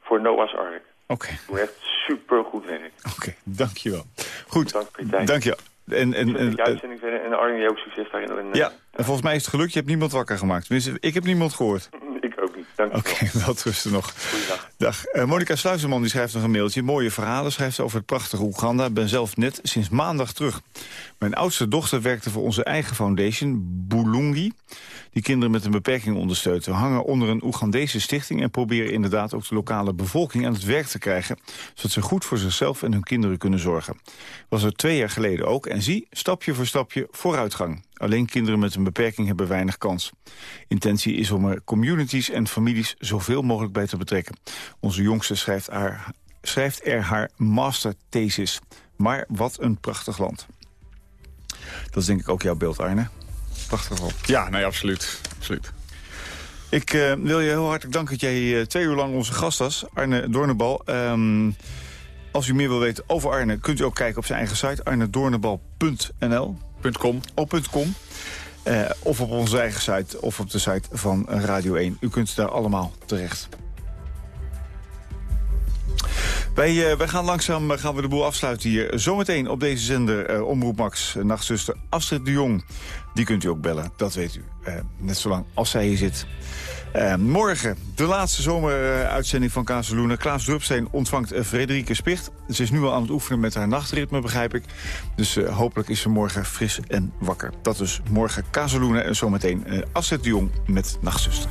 Voor Noah's Ark. Oké. Doe echt supergoed werk. Oké, dankjewel. Goed, Dank voor je tijd. dank je. En, en, en, uitzending. En Arjen, jij ook succes daarin. En, ja, en volgens mij is het gelukt. Je hebt niemand wakker gemaakt. Tenminste, ik heb niemand gehoord. Dank Oké, wel. wel rusten nog. Goeiedag. Dag. Eh, Monika die schrijft nog een mailtje. Mooie verhalen schrijft ze over het prachtige Oeganda. Ben zelf net sinds maandag terug. Mijn oudste dochter werkte voor onze eigen foundation, Bulungi... die kinderen met een beperking ondersteunt. We hangen onder een Oegandese stichting... en proberen inderdaad ook de lokale bevolking aan het werk te krijgen... zodat ze goed voor zichzelf en hun kinderen kunnen zorgen. Was er twee jaar geleden ook. En zie, stapje voor stapje vooruitgang. Alleen kinderen met een beperking hebben weinig kans. Intentie is om er communities en families zoveel mogelijk bij te betrekken. Onze jongste schrijft, haar, schrijft er haar masterthesis. Maar wat een prachtig land. Dat is denk ik ook jouw beeld, Arne. Prachtig land. Ja, nee, absoluut. absoluut. Ik eh, wil je heel hartelijk danken dat jij eh, twee uur lang onze gast was. Arne Doornenbal. Ehm, als u meer wil weten over Arne, kunt u ook kijken op zijn eigen site. arnedoornenbal.nl. .com. Op .com. Eh, of op onze eigen site of op de site van Radio 1. U kunt daar allemaal terecht. Wij, eh, wij gaan langzaam eh, gaan we de boel afsluiten hier. Zometeen op deze zender Omroep Max, nachtzuster Astrid de Jong. Die kunt u ook bellen, dat weet u. Net zolang als zij hier zit. Eh, morgen de laatste zomeruitzending van Kazeluna. Klaas Drupsteen ontvangt uh, Frederike Spicht. Ze is nu al aan het oefenen met haar nachtritme, begrijp ik. Dus uh, hopelijk is ze morgen fris en wakker. Dat is morgen Kazeluna en zometeen uh, Astrid de Jong met Nachtzuster.